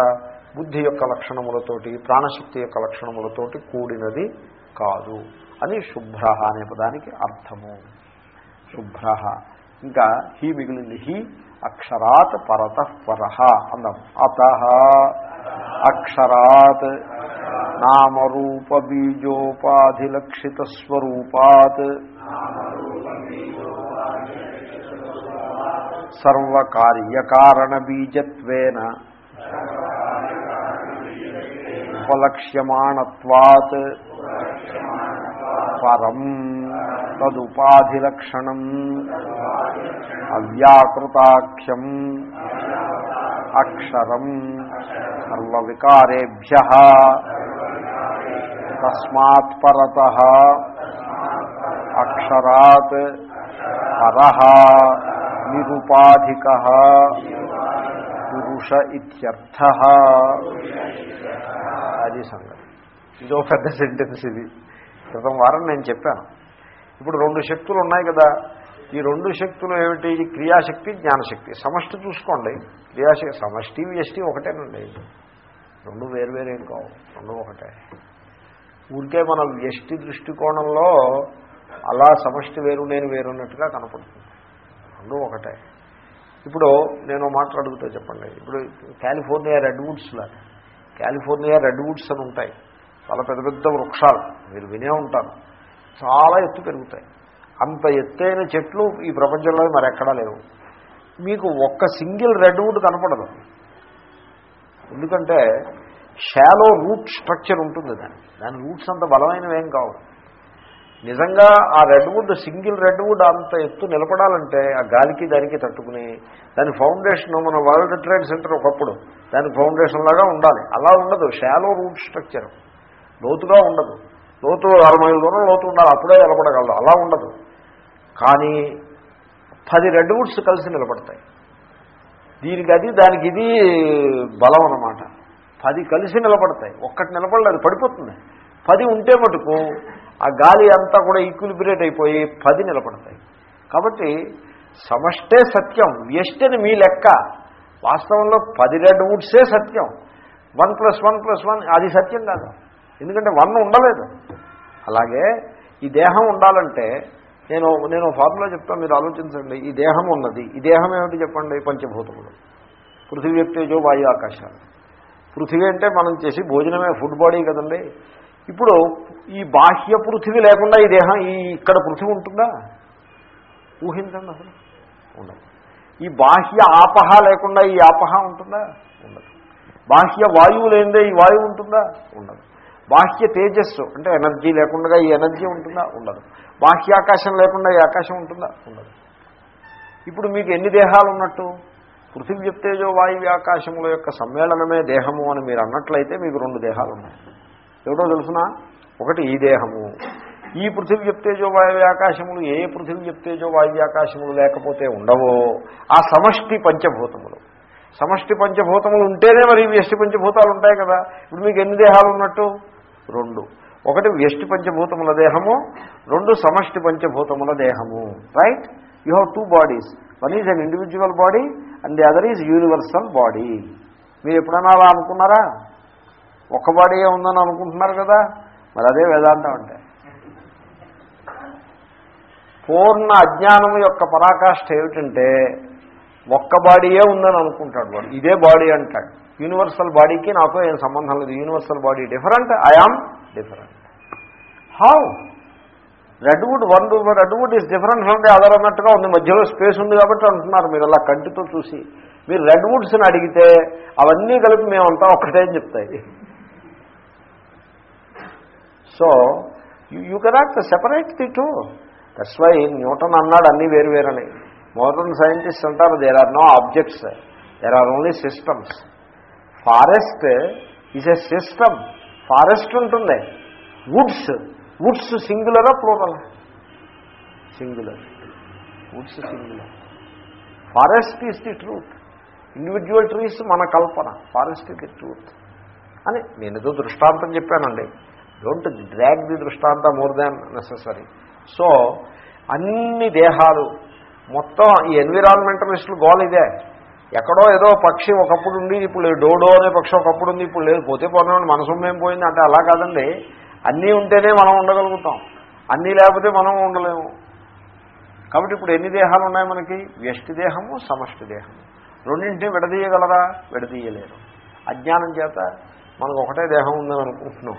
బుద్ధి యొక్క లక్షణములతోటి ప్రాణశక్తి యొక్క లక్షణములతోటి కూడినది కాదు అని శుభ్ర అనే పదానికి అర్థము. శుభ్ర ఇంకా హీ మిగిలింది హీ అక్షరాత్ పరత పరహ అందాం. అత అక్షరాత్ నామరూప బీజోపాధిలక్షిత ఉపలక్ష్యమాణత్వాత్ పరం తదుపాధిలక్షణం అవ్యాకృతాఖ్యం అక్షరం సర్వవికారేభ్య తస్మాత్ పరత. అక్షరాత్ పర. నిరుపాధిక. పురుష ఇత్యర్థ. అది సంగతి. ఇదో పెద్ద సెంటెన్స్ ఇది. క్రితం వారం నేను చెప్పాను. ఇప్పుడు రెండు శక్తులు ఉన్నాయి కదా. ఈ రెండు శక్తులు ఏమిటి? ఇది క్రియాశక్తి జ్ఞానశక్తి. సమష్టి చూసుకోండి. క్రియాశక్తి సమష్టి వ్యష్టి ఒకటేనండి. రెండు వేరు వేరేం కావు. రెండు ఒకటే. ఊరికే మన వ్యష్టి దృష్టికోణంలో అలా సమష్టి వేరు నేను వేరున్నట్టుగా కనపడుతుంది. రెండు ఒకటే. ఇప్పుడు నేను మాట్లాడుగుతా చెప్పండి. ఇప్పుడు కాలిఫోర్నియా రెడ్వుడ్స్ లాగా. కాలిఫోర్నియా రెడ్ వుడ్స్ అని ఉంటాయి. చాలా పెద్ద పెద్ద వృక్షాలు. మీరు వినే ఉంటారు. చాలా ఎత్తు పెరుగుతాయి. అంత ఎత్తైన చెట్లు ఈ ప్రపంచంలో మరి ఎక్కడా లేవు. మీకు ఒక్క సింగిల్ రెడ్ వుడ్ కనపడదు. ఎందుకంటే షాలో రూట్ స్ట్రక్చర్ ఉంటుంది దాని దాని రూట్స్ అంత బలమైనవి ఏం కావు. నిజంగా ఆ redwood single redwood అంత ఎత్తు నిలబడాలంటే ఆ గాలికి దానికి తట్టుకుని దాని ఫౌండేషన్ మన వరల్డ్ ట్రేడ్ సెంటర్ ఒకప్పుడు దాని ఫౌండేషన్ లాగా ఉండాలి. అలా ఉండదు. షాలో రూట్ స్ట్రక్చర్ లోతుగా ఉండదు. లోతు అరవై దూరం లోతు ఉండాలి. అప్పుడే నిలబడగలదు. అలా ఉండదు. కానీ పది రెడ్ వుడ్స్ కలిసి నిలబడతాయి. దీనికి అది దానికి ఇది బలం అన్నమాట. పది కలిసి నిలబడతాయి. ఒక్కటి నిలబడలేదు పడిపోతుంది. పది ఉంటే మటుకు ఆ గాలి అంతా కూడా ఈక్విలిబ్రేట్ అయిపోయి పది నిలబడతాయి. కాబట్టి సమష్టే సత్యం వ్యష్టిని మీ లెక్క. వాస్తవంలో పది రెడ్ వుడ్సే సత్యం. One plus one plus one అది సత్యం కాదు. ఎందుకంటే వన్ ఉండలేదు. అలాగే ఈ దేహం ఉండాలంటే నేను నేను ఫార్ములా చెప్తాను మీరు ఆలోచించండి. ఈ దేహం ఉన్నది. ఈ దేహం ఏమిటి చెప్పండి? పంచభూతములు. పృథివీ తేజో వాయు ఆకాశాలు. పృథివీ అంటే మనం చేసి భోజనమే ఫుడ్ బాడీ కదండి. ఇప్పుడు ఈ బాహ్య పృథివీ లేకుండా ఈ దేహం ఈ ఇక్కడ పృథివీ ఉంటుందా? ఊహించండి అసలు. ఉండదు. ఈ బాహ్య ఆపహ లేకుండా ఈ ఆపహ ఉంటుందా? ఉండదు. బాహ్య వాయువు లేనిదే ఈ వాయువు ఉంటుందా? ఉండదు. బాహ్య తేజస్సు అంటే ఎనర్జీ లేకుండా ఈ ఎనర్జీ ఉంటుందా? ఉండదు. బాహ్యాకాశం లేకుండా ఈ ఆకాశం ఉంటుందా? ఉండదు. ఇప్పుడు మీకు ఎన్ని దేహాలు ఉన్నట్టు? పృథివ్యప్తేజో తేజో ఆకాశముల యొక్క సమ్మేళనమే దేహము అని మీరు అన్నట్లయితే మీకు రెండు దేహాలు ఉన్నాయి. ఏమిటో తెలుసిన? ఒకటి ఈ దేహము. ఈ పృథివీ చెప్తేజో వాయు ఆకాశములు ఏ పృథివ్యప్తేజో చెప్తేజో వాయు ఆకాశములు లేకపోతే ఉండవో? ఆ సమష్టి పంచభూతములు. సమష్టి పంచభూతములు ఉంటేనే మరి వ్యష్టి పంచభూతాలు ఉంటాయి కదా. ఇప్పుడు మీకు ఎన్ని దేహాలు ఉన్నట్టు? రెండు. ఒకటి వ్యష్టి పంచభూతముల దేహము రెండు సమష్టి పంచభూతముల దేహము. Right you have two bodies one is an individual body and the other is universal body మీరు ఎప్పుడైనా అలా అనుకున్నారా? ఒక్క బాడీయే ఉందని అనుకుంటున్నారు కదా? మరి అదే వేదాంతం అంటే. పూర్ణ అజ్ఞానం యొక్క పరాకాష్ఠ ఏమిటంటే ఒక్క బాడీయే ఉందని అనుకుంటాడు వాడు. ఇదే బాడీ అంటాడు. యూనివర్సల్ బాడీకి నాకు ఏం సంబంధం లేదు. Universal body different I am different how redwood one redwood is different from the other అన్నట్టుగా ఉంది. మధ్యలో స్పేస్ ఉంది కాబట్టి అంటున్నారు మీరు అలా కంటితో చూసి. మీరు రెడ్వుడ్స్ని అడిగితే అవన్నీ కలిపి మేమంతా ఒక్కటే అని చెప్తాయి. So you cannot separate the two that's why Newton అన్నాడు అన్నీ వేరు వేరని. మోడర్న్ సైంటిస్ట్ అంటారు there are no objects there are only systems forest is a system forest ఉంటుంది. Woods woods సింగులరా plural? Singular. Woods singular. Forest is the truth. Individual trees మన కల్పన. Forest the truth. అని నేను ఏదో దృష్టాంతం చెప్పానండి. డోంట్ డ్రాగ్ ది దృష్టాంత more than necessary. So అన్ని దేహాలు మొత్తం ఈ ఎన్విరాన్మెంటలిస్టులు గోల్ ఇదే. ఎక్కడో ఏదో పక్షి ఒకప్పుడు ఉండి ఇప్పుడు లేదు. డోడో అనే పక్షి ఒకప్పుడు ఉంది ఇప్పుడు లేదు. పోతే పోయినాడు మన సొమ్మేం పోయింది అంటే అలా కాదండి. అన్నీ ఉంటేనే మనం ఉండగలుగుతాం. అన్నీ లేకపోతే మనం ఉండలేము. కాబట్టి ఇప్పుడు ఎన్ని దేహాలు ఉన్నాయి మనకి? వ్యష్టి దేహము సమష్టి దేహము. రెండింటిని విడదీయగలరా? విడదీయలేరు. అజ్ఞానం చేత మనకు ఒకటే దేహం ఉందని అనుకుంటున్నాం.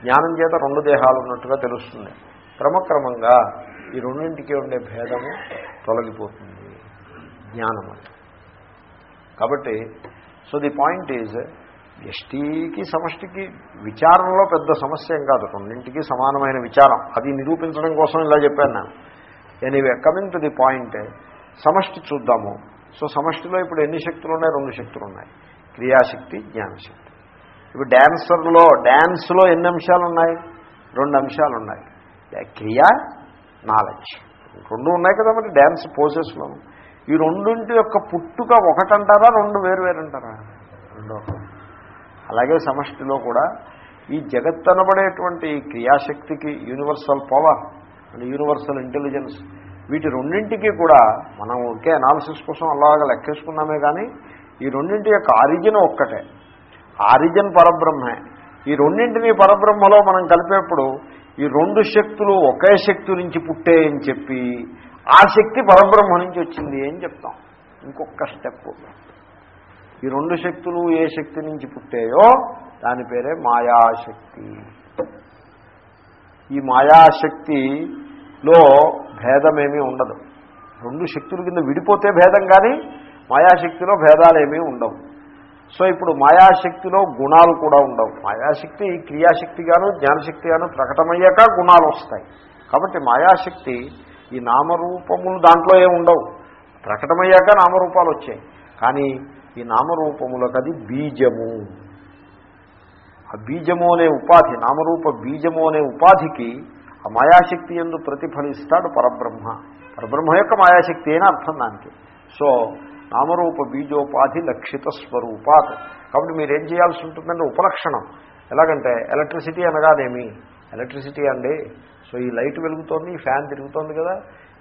జ్ఞానం చేత రెండు దేహాలు ఉన్నట్టుగా తెలుస్తుంది. క్రమక్రమంగా ఈ రెండింటికి ఉండే భేదము తొలగిపోతుంది. జ్ఞానం కాబట్టి సో ది పాయింట్ ఈజ్ వ్యష్టికి సమష్టికి విచారంలో పెద్ద సమస్య ఏం కాదు. రెండింటికి సమానమైన విచారం. అది నిరూపించడం కోసం ఇలా చెప్పాను నేను. Anyway coming to the point సమష్టి చూద్దాము. సో సమష్టిలో ఇప్పుడు ఎన్ని శక్తులు ఉన్నాయి రెండు శక్తులు ఉన్నాయి క్రియాశక్తి జ్ఞానశక్తి. ఇప్పుడు డ్యాన్సర్లో డ్యాన్స్లో ఎన్ని అంశాలు ఉన్నాయి రెండు అంశాలు ఉన్నాయి క్రియ నాలెడ్జ్. రెండు ఉన్నాయి కదా మరి డ్యాన్స్ పోసెస్లో ఈ రెండింటి యొక్క పుట్టుక ఒకటంటారా? రెండు వేరు వేరు అంటారా రెండు ఒకటి. అలాగే సమష్టిలో కూడా ఈ జగత్ అనబడేటువంటి క్రియాశక్తికి universal power and universal intelligence వీటి రెండింటికి కూడా మనం ఒకే అనాలిసిస్ కోసం అలాగా లెక్కేసుకున్నామే కానీ ఈ రెండింటి యొక్క ఆరిజిన్ ఒక్కటే. ఆరిజిన్ పరబ్రహ్మే. ఈ రెండింటిని పరబ్రహ్మలో మనం కలిపేప్పుడు ఈ రెండు శక్తులు ఒకే శక్తి నుంచి పుట్టాయని చెప్పి ఆ శక్తి పరబ్రహ్మ నుంచి వచ్చింది అని చెప్తాం. ఇంకొక స్టెప్ ఈ రెండు శక్తులు ఏ శక్తి నుంచి పుట్టాయో దాని పేరే మాయాశక్తి. ఈ మాయాశక్తిలో భేదమేమీ ఉండదు. రెండు శక్తుల కింద విడిపోతే భేదం కానీ మాయాశక్తిలో భేదాలేమీ ఉండవు. సో ఇప్పుడు మాయాశక్తిలో గుణాలు కూడా ఉండవు. మాయాశక్తి క్రియాశక్తిగాను జ్ఞానశక్తిగాను ప్రకటమయ్యాక గుణాలు వస్తాయి. కాబట్టి మాయాశక్తి ఈ నామరూపములు దాంట్లో ఏమి ఉండవు ప్రకటమయ్యాక నామరూపాలు వచ్చాయి. కానీ ఈ నామరూపములకు అది బీజము. ఆ బీజము అనే ఉపాధి నామరూప బీజము అనే ఉపాధికి ఆ మాయాశక్తి ఎందు ప్రతిఫలిస్తాడు పరబ్రహ్మ. పరబ్రహ్మ యొక్క మాయాశక్తి అని అర్థం దానికి. సో నామరూప బీజోపాధి లక్షిత స్వరూపాత్. కాబట్టి మీరు ఏం చేయాల్సి ఉంటుందంటే ఉపలక్షణం. ఎలాగంటే ఎలక్ట్రిసిటీ అనగానేమి? ఎలక్ట్రిసిటీ అండి. సో ఈ లైట్ వెలుగుతోంది ఈ ఫ్యాన్ తిరుగుతోంది కదా.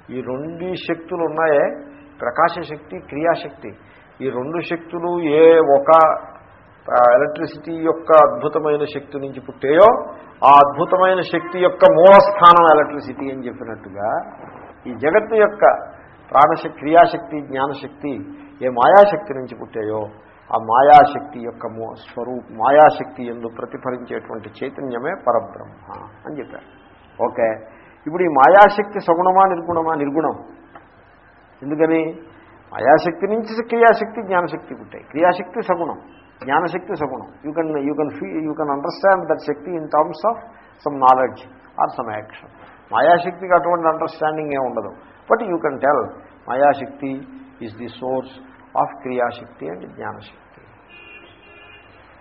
ఈ రెండు శక్తులు ఉన్నాయే ప్రకాశశక్తి క్రియాశక్తి. ఈ రెండు శక్తులు ఏ ఒక ఎలక్ట్రిసిటీ యొక్క అద్భుతమైన శక్తి నుంచి పుట్టాయో ఆ అద్భుతమైన శక్తి యొక్క మూలస్థానం ఎలక్ట్రిసిటీ అని చెప్పినట్టుగా ఈ జగత్తు యొక్క ప్రాణశక్తి క్రియాశక్తి జ్ఞానశక్తి ఏ మాయాశక్తి నుంచి పుట్టాయో ఆ మాయాశక్తి యొక్క మూ స్వరూప్ మాయాశక్తి ఎందు ప్రతిఫలించేటువంటి చైతన్యమే పరబ్రహ్మ అని చెప్పారు. ఓకే. ఇప్పుడు ఈ మాయాశక్తి సగుణమా నిర్గుణమా నిర్గుణం? ఎందుకని? మాయాశక్తి నుంచి క్రియాశక్తి జ్ఞానశక్తి పుట్టాయి. క్రియాశక్తి సగుణం. జ్ఞానశక్తి సగుణం. You can you can fee you can understand that Shakti in terms of some knowledge or some action మాయాశక్తికి అటువంటి అండర్స్టాండింగ్ ఏమి ఉండదు. బట్ యూ కెన్ టెల్ మాయాశక్తి ఈజ్ ది సోర్స్ ఆఫ్ క్రియాశక్తి అండ్ జ్ఞానశక్తి.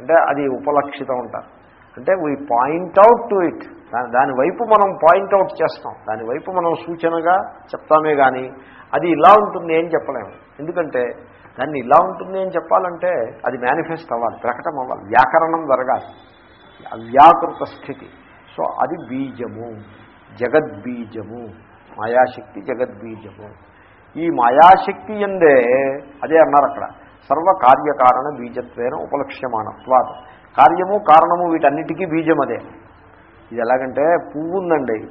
అంటే అది ఉపలక్షితం అంటారు. అంటే we point out to it దాని దాని వైపు మనం పాయింట్ అవుట్ చేస్తాం. దాని వైపు మనం సూచనగా చెప్తామే కానీ అది ఇలా ఉంటుంది అని చెప్పలేము. ఎందుకంటే దాన్ని ఇలా ఉంటుంది అని చెప్పాలంటే అది మేనిఫెస్ట్ అవ్వాలి ప్రకటన అవ్వాలి వ్యాకరణం జరగాలి. అవ్యాకృత స్థితి. సో అది బీజము జగద్బీజము మాయాశక్తి జగద్బీజము. ఈ మాయాశక్తి ఎందే అదే అన్నారు అక్కడ. సర్వ కార్యకారణ బీజత్వేన ఉపలక్ష్యమానత్వాత. కార్యము కారణము వీటన్నిటికీ బీజం అదే ఇది ఎలాగంటే పువ్వు ఉందండి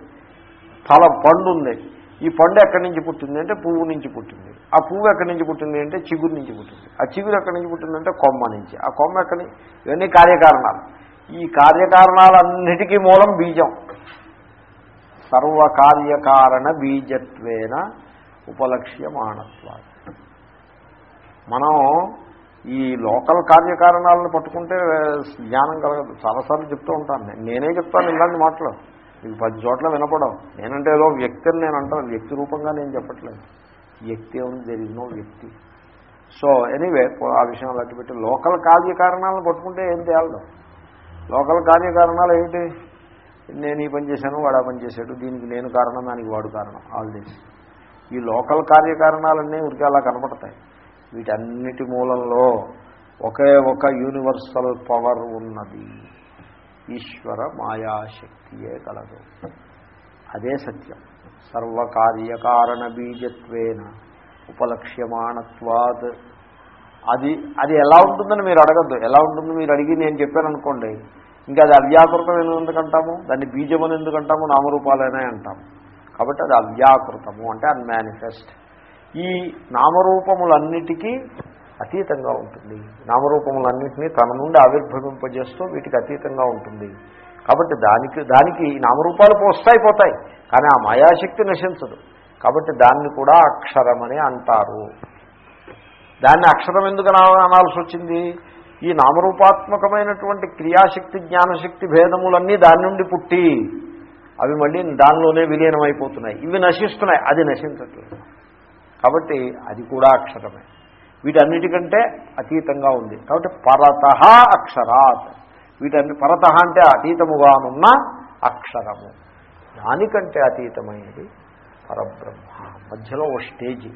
తల పండు ఉంది. ఈ పండు ఎక్కడి నుంచి పుట్టింది అంటే పువ్వు నుంచి పుట్టింది. ఆ పువ్వు ఎక్కడి నుంచి పుట్టింది అంటే చిగురు నుంచి పుట్టింది. ఆ చిగురు ఎక్కడి నుంచి పుట్టిందంటే కొమ్మ నుంచి. ఆ కొమ్మ ఎక్కడి ఇవన్నీ కార్యకారణాలు. ఈ కార్యకారణాలన్నిటికీ మూలం బీజం. సర్వకార్యకారణ బీజత్వేన ఉపలక్ష్యమానత్వాలు మనం ఈ లోకల్ కార్యకారణాలను పట్టుకుంటే జ్ఞానం కలగదు. చాలాసార్లు చెప్తూ ఉంటాను. నేనే చెప్తాను ఇలాంటి మాటలు. మీకు పది చోట్ల వినపడం. నేనంటే ఏదో వ్యక్తిని నేను అంటాను. వ్యక్తి రూపంగా నేను చెప్పట్లేదు. వ్యక్తి ఉంది దెర్ ఇస్ నో వ్యక్తి. సో ఎనీవే ఆ విషయం అలాంటి పెట్టి లోకల్ కార్యకారణాలను పట్టుకుంటే ఏం తేలదు లోకల్ కార్యకారణాలు ఏమిటి? నేను ఈ పని చేశాను వాడు ఆ పని చేశాడు దీనికి నేను కారణం దానికి వాడు కారణం ఆల్ దిస్ ఈ లోకల్ కార్యకారణాలన్నీ ఉరికి అలా కనపడతాయి. వీటన్నిటి మూలంలో ఒకే ఒక యూనివర్సల్ పవర్ ఉన్నది. ఈశ్వర మాయాశక్తియే కలదు. అదే సత్యం. సర్వకార్యకారణ బీజత్వేన ఉపలక్ష్యమాణత్వాద్ అది అది ఎలా ఉంటుందని మీరు అడగద్దు. ఎలా ఉంటుందో మీరు అడిగి నేను చెప్పాను అనుకోండి ఇంకా అది అవ్యాకృతం ఎందుకంటాము? దాన్ని బీజం అని ఎందుకంటాము? నామరూపాలనే అంటాము. కాబట్టి అది అవ్యాకృతము అంటే అన్మానిఫెస్ట్ ఈ నామరూపములన్నిటికీ అతీతంగా ఉంటుంది. నామరూపములన్నింటినీ తన నుండి ఆవిర్భవింపజేస్తూ వీటికి అతీతంగా ఉంటుంది. కాబట్టి దానికి దానికి నామరూపాలు పోస్తాయి పోతాయి. కానీ ఆ మాయాశక్తి నశించదు. కాబట్టి దాన్ని కూడా అక్షరమని అంటారు. దాన్ని అక్షరం ఎందుకు అనాల్సి వచ్చింది? ఈ నామరూపాత్మకమైనటువంటి క్రియాశక్తి జ్ఞానశక్తి భేదములన్నీ దాని నుండి పుట్టి అవి మళ్ళీ దానిలోనే విలీనమైపోతున్నాయి. ఇవి నశిస్తున్నాయి. అది నశించట్లేదు. కాబట్టి అది కూడా అక్షరమే. వీటన్నిటికంటే అతీతంగా ఉంది. కాబట్టి పరత అక్షరాత్. వీటన్ని పరత అంటే అతీతముగానున్న అక్షరము. దానికంటే అతీతమైనది పరబ్రహ్మ. మధ్యలో ఓ స్టేజ్.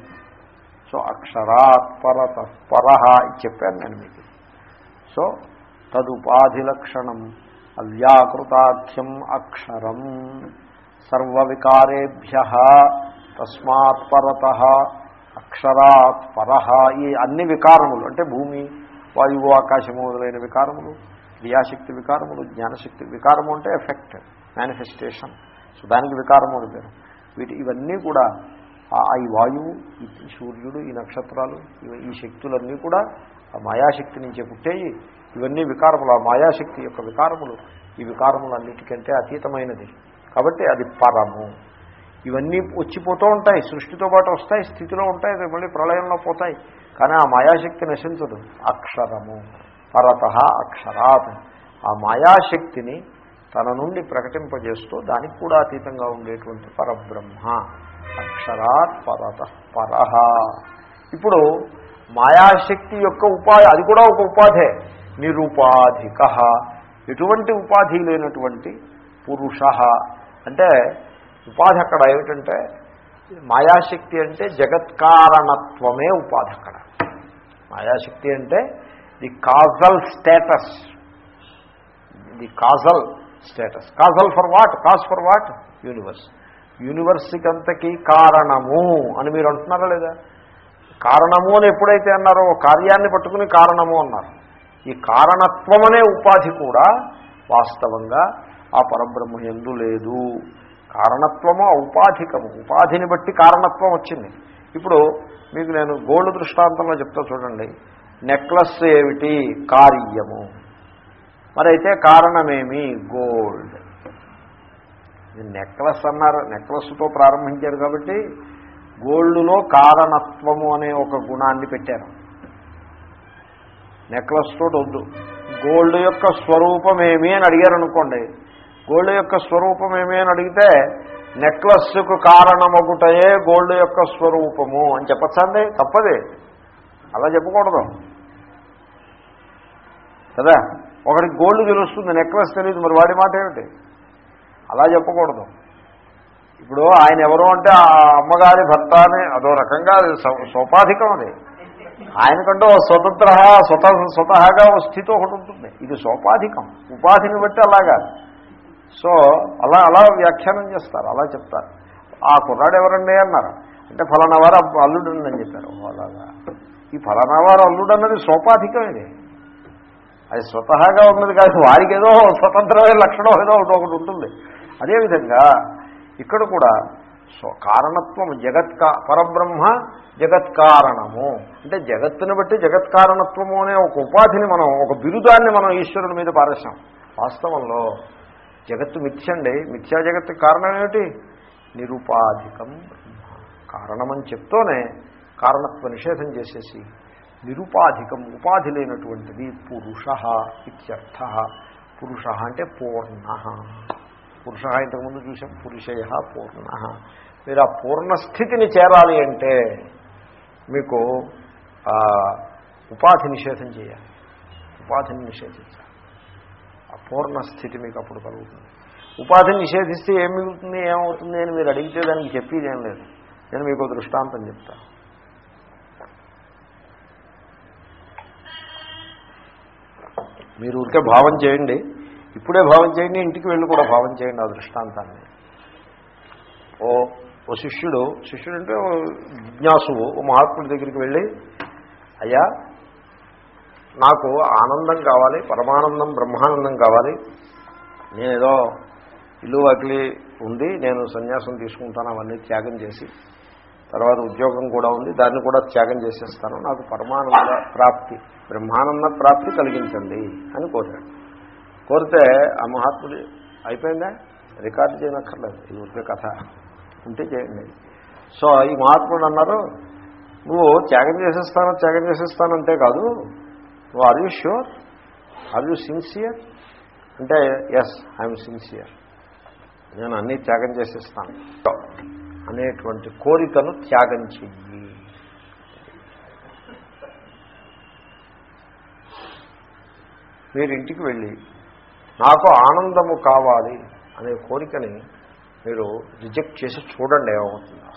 సో అక్షరాత్ పరత పరహ ఇది చెప్పాను నేను మీకు. సో తదుపాధి లక్షణం అవ్యాకృతాఖ్యం అక్షరం. సర్వవికారేభ్య తస్మాత్ పరత అక్షరాత్ పరహ ఈ అన్ని వికారములు అంటే భూమి వాయువు ఆకాశము మొదలైన వికారములు క్రియాశక్తి వికారములు జ్ఞానశక్తి వికారము అంటే ఎఫెక్ట్ మేనిఫెస్టేషన్ సో దానికి వికారం అని పేరు. వీటి ఇవన్నీ కూడా ఆ ఈ వాయువు ఈ సూర్యుడు ఈ నక్షత్రాలు ఈ శక్తులన్నీ కూడా ఆ మాయాశక్తి నుంచే పుట్టేయి. ఇవన్నీ వికారములు. ఆ మాయాశక్తి యొక్క వికారములు ఈ వికారములన్నిటికంటే అతీతమైనది. కాబట్టి అది పరము. ఇవన్నీ వచ్చిపోతూ ఉంటాయి సృష్టితో పాటు వస్తాయి స్థితిలో ఉంటాయి రేపు మళ్ళీ ప్రళయంలో పోతాయి. కానీ ఆ మాయాశక్తి నశించదు. అక్షరము పరత అక్షరాత్. ఆ మాయాశక్తిని తన నుండి ప్రకటింపజేస్తూ దానికి కూడా అతీతంగా ఉండేటువంటి పరబ్రహ్మ. అక్షరాత్ పరత పరహ ఇప్పుడు మాయాశక్తి యొక్క ఉపాధి అది కూడా ఒక ఉపాధే. నిరుపాధిక. ఎటువంటి ఉపాధి లేనటువంటి పురుష. అంటే ఉపాధి అక్కడ ఏమిటంటే మాయాశక్తి అంటే జగత్కారణత్వమే ఉపాధి అక్కడ. మాయాశక్తి అంటే the causal status the causal status causal for what cause for what universe యూనివర్స్కి అంతకీ కారణము అని మీరు అంటున్నారా లేదా? కారణము అని ఎప్పుడైతే అన్నారో కార్యాన్ని పట్టుకుని కారణము అన్నారు. ఈ కారణత్వం అనే ఉపాధి కూడా వాస్తవంగా ఆ పరబ్రహ్మ ఎందు లేదు. కారణత్వము ఔపాధికము. ఉపాధిని బట్టి కారణత్వం వచ్చింది. ఇప్పుడు మీకు నేను గోల్డ్ దృష్టాంతంలో చెప్తా చూడండి. నెక్లెస్ ఏమిటి? కార్యము. మరైతే కారణమేమి? గోల్డ్. నెక్లెస్ అన్నారు. నెక్లెస్తో ప్రారంభించారు కాబట్టి గోల్డ్లో కారణత్వము అనే ఒక గుణాన్ని పెట్టారు. నెక్లెస్ తోటి వద్దు. గోల్డ్ యొక్క స్వరూపం ఏమి అని అడిగారు అనుకోండి గోల్డ్ యొక్క స్వరూపం ఏమి అని అడిగితే నెక్లెస్కు కారణమగుటయే గోల్డ్ యొక్క స్వరూపము అని చెప్పచ్చండి తప్పది. అలా చెప్పకూడదు. కదా? ఒకడికి గోల్డ్ తెలుస్తుంది నెక్లెస్ తెలియదు మరి వాడి మాట ఏమిటి? అలా చెప్పకూడదు. ఇప్పుడు ఆయన ఎవరు అంటే ఆ అమ్మగారి భర్త అని అదో రకంగా సౌ- సోపాధికం అది. ఆయనకంటూ స్వతంత్ర స్వత స్వతహాగా స్థితి ఒకటి ఉంటుంది. ఇది సోపాధికం. ఉపాధిని బట్టి అలాగా. సో అలా అలా వ్యాఖ్యానం చేస్తారు అలా చెప్తారు. ఆ కుర్రాడు ఎవరండి? అన్నారు. అంటే ఫలానా వారు అల్లుడు అని చెప్పారు. అలాగా. ఈ ఫలానా వారు అల్లుడు అన్నది సోపాధికం ఇది. అది స్వతహాగా ఉన్నది కాదు వారికి ఏదో స్వతంత్రమైన లక్షణం ఏదో ఒకటి ఒకటి ఉంటుంది. అదేవిధంగా ఇక్కడ కూడా సో కారణత్వం జగత్కా పరబ్రహ్మ జగత్కారణము అంటే జగత్తుని బట్టి జగత్కారణత్వము అనే ఒక ఉపాధిని మనం ఒక బిరుదాన్ని మనం ఈశ్వరుడి మీద పారేశాం. వాస్తవంలో జగత్తు మిథ్యండి. మిథ్యా జగత్తు కారణం ఏమిటి నిరుపాధికం. కారణమని చెప్తూనే కారణత్వ నిషేధం చేసేసి నిరుపాధికం ఉపాధి లేనటువంటిది పురుష ఇత్యర్థ. పురుష అంటే పూర్ణ. పురుష ఇంతకుముందు చూసాం పురుషయ పూర్ణ. మీరు ఆ పూర్ణస్థితిని చేరాలి అంటే మీకు ఉపాధి నిషేధం చేయాలి. ఉపాధిని నిషేధించాలి. అపూర్ణ స్థితి మీకు అప్పుడు కలుగుతుంది. ఉపాధిని నిషేధిస్తే ఏం మిగులుతుంది ఏమవుతుంది అని మీరు అడిగితే దానికి చెప్పేది ఏం లేదు. నేను మీకు దృష్టాంతం చెప్తాను మీరు ఊరికే భావం చేయండి. ఇప్పుడే భావం చేయండి ఇంటికి వెళ్ళి కూడా భావం చేయండి ఆ దృష్టాంతాన్ని. ఓ ఓ శిష్యుడు శిష్యుడు అంటే ఓ జిజ్ఞాసువు ఓ మహాత్ముడి దగ్గరికి వెళ్ళి అయ్యా నాకు ఆనందం కావాలి పరమానందం బ్రహ్మానందం కావాలి. నేనేదో ఇల్లు వాకిలి ఉంది నేను సన్యాసం తీసుకుంటాను అవన్నీ త్యాగం చేసి తర్వాత ఉద్యోగం కూడా ఉంది దాన్ని కూడా త్యాగం చేసేస్తాను. నాకు పరమానంద ప్రాప్తి బ్రహ్మానంద ప్రాప్తి కలిగించండి అని కోరాడు. కోరితే ఆ మహాత్ముడు అయిపోయిందా? రికార్డు చేయనక్కర్లేదు ఇది ఉద్యోగ కథ. ఉంటే చేయండి. సో ఈ మహాత్ముడు అన్నారు నువ్వు త్యాగం చేసేస్తాను త్యాగం చేసేస్తానంటే కాదు నువ్వు are you sure are you sincere అంటే ఎస్ ఐఎమ్ సిన్సియర్ నేను అన్నీ త్యాగం చేసేస్తాను. అనేటువంటి కోరికను త్యాగం చెయ్యి. మీరు ఇంటికి వెళ్ళి నాకు ఆనందము కావాలి అనే కోరికని మీరు రిజెక్ట్ చేసి చూడండి ఏమవుతుందో.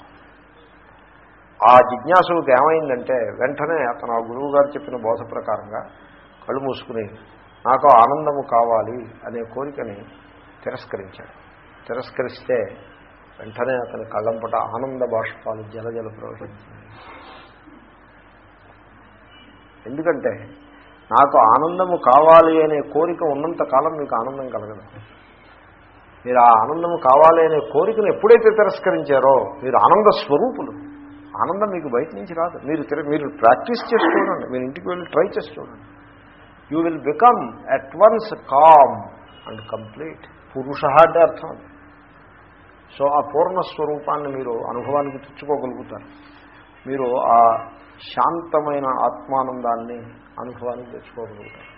ఆ జిజ్ఞాసులకు ఏమైందంటే వెంటనే అతను ఆ గురువు గారు చెప్పిన బోధ ప్రకారంగా కళ్ళు మూసుకుని నాకు ఆనందము కావాలి అనే కోరికని తిరస్కరించాడు. తిరస్కరిస్తే వెంటనే అతని కళ్ళంపట ఆనంద బాష్పాలు జలజల ప్రవహించింది ఎందుకంటే నాకు ఆనందము కావాలి అనే కోరిక ఉన్నంత కాలం మీకు ఆనందం కలగదు. మీరు ఆ ఆనందం కావాలి అనే కోరికను ఎప్పుడైతే తిరస్కరించారో మీరు ఆనంద స్వరూపులు. ఆనందం మీకు బయట నుంచి రాదు. మీరు మీరు ప్రాక్టీస్ చేసి చూడండి మీరు ఇంటికి వెళ్ళి ట్రై చేసి చూడండి you will become at once calm and complete పురుష అంటే అర్థం. సో ఆ పూర్ణ స్వరూపాన్ని మీరు అనుభవానికి తెచ్చుకోగలుగుతారు. మీరు ఆ శాంతమైన ఆత్మానందాన్ని అనుభవానికి తెచ్చుకోగలుగుతారు.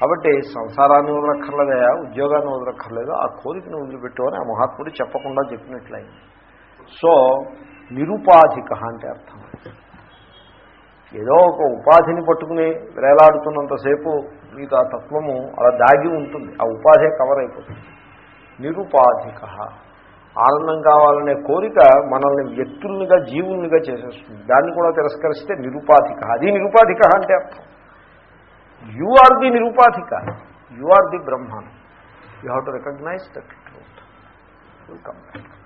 కాబట్టి సంసారాన్ని వదలక్కర్లేదా ఉద్యోగాన్ని వదలక్కర్లేదు ఆ కోరికను వదిలిపెట్టుకొని ఆ మహాత్ముడు చెప్పకుండా చెప్పినట్లయింది. సో నిరుపాధిక అంటే అర్థం. ఏదో ఒక ఉపాధిని పట్టుకుని వేలాడుతున్నంతసేపు మీకు ఆ తత్వము అలా దాగి ఉంటుంది. ఆ ఉపాధే కవర్ అయిపోతుంది. నిరుపాధిక ఆనందం కావాలనే కోరిక మనల్ని వ్యక్తుల్నిగా జీవుల్నిగా చేసేస్తుంది. దాన్ని కూడా తిరస్కరిస్తే నిరుపాధిక అది నిరుపాధిక అంటే అర్థం. You are the నిరుపాధిక you are the Brahman you have to recognise that truth welcome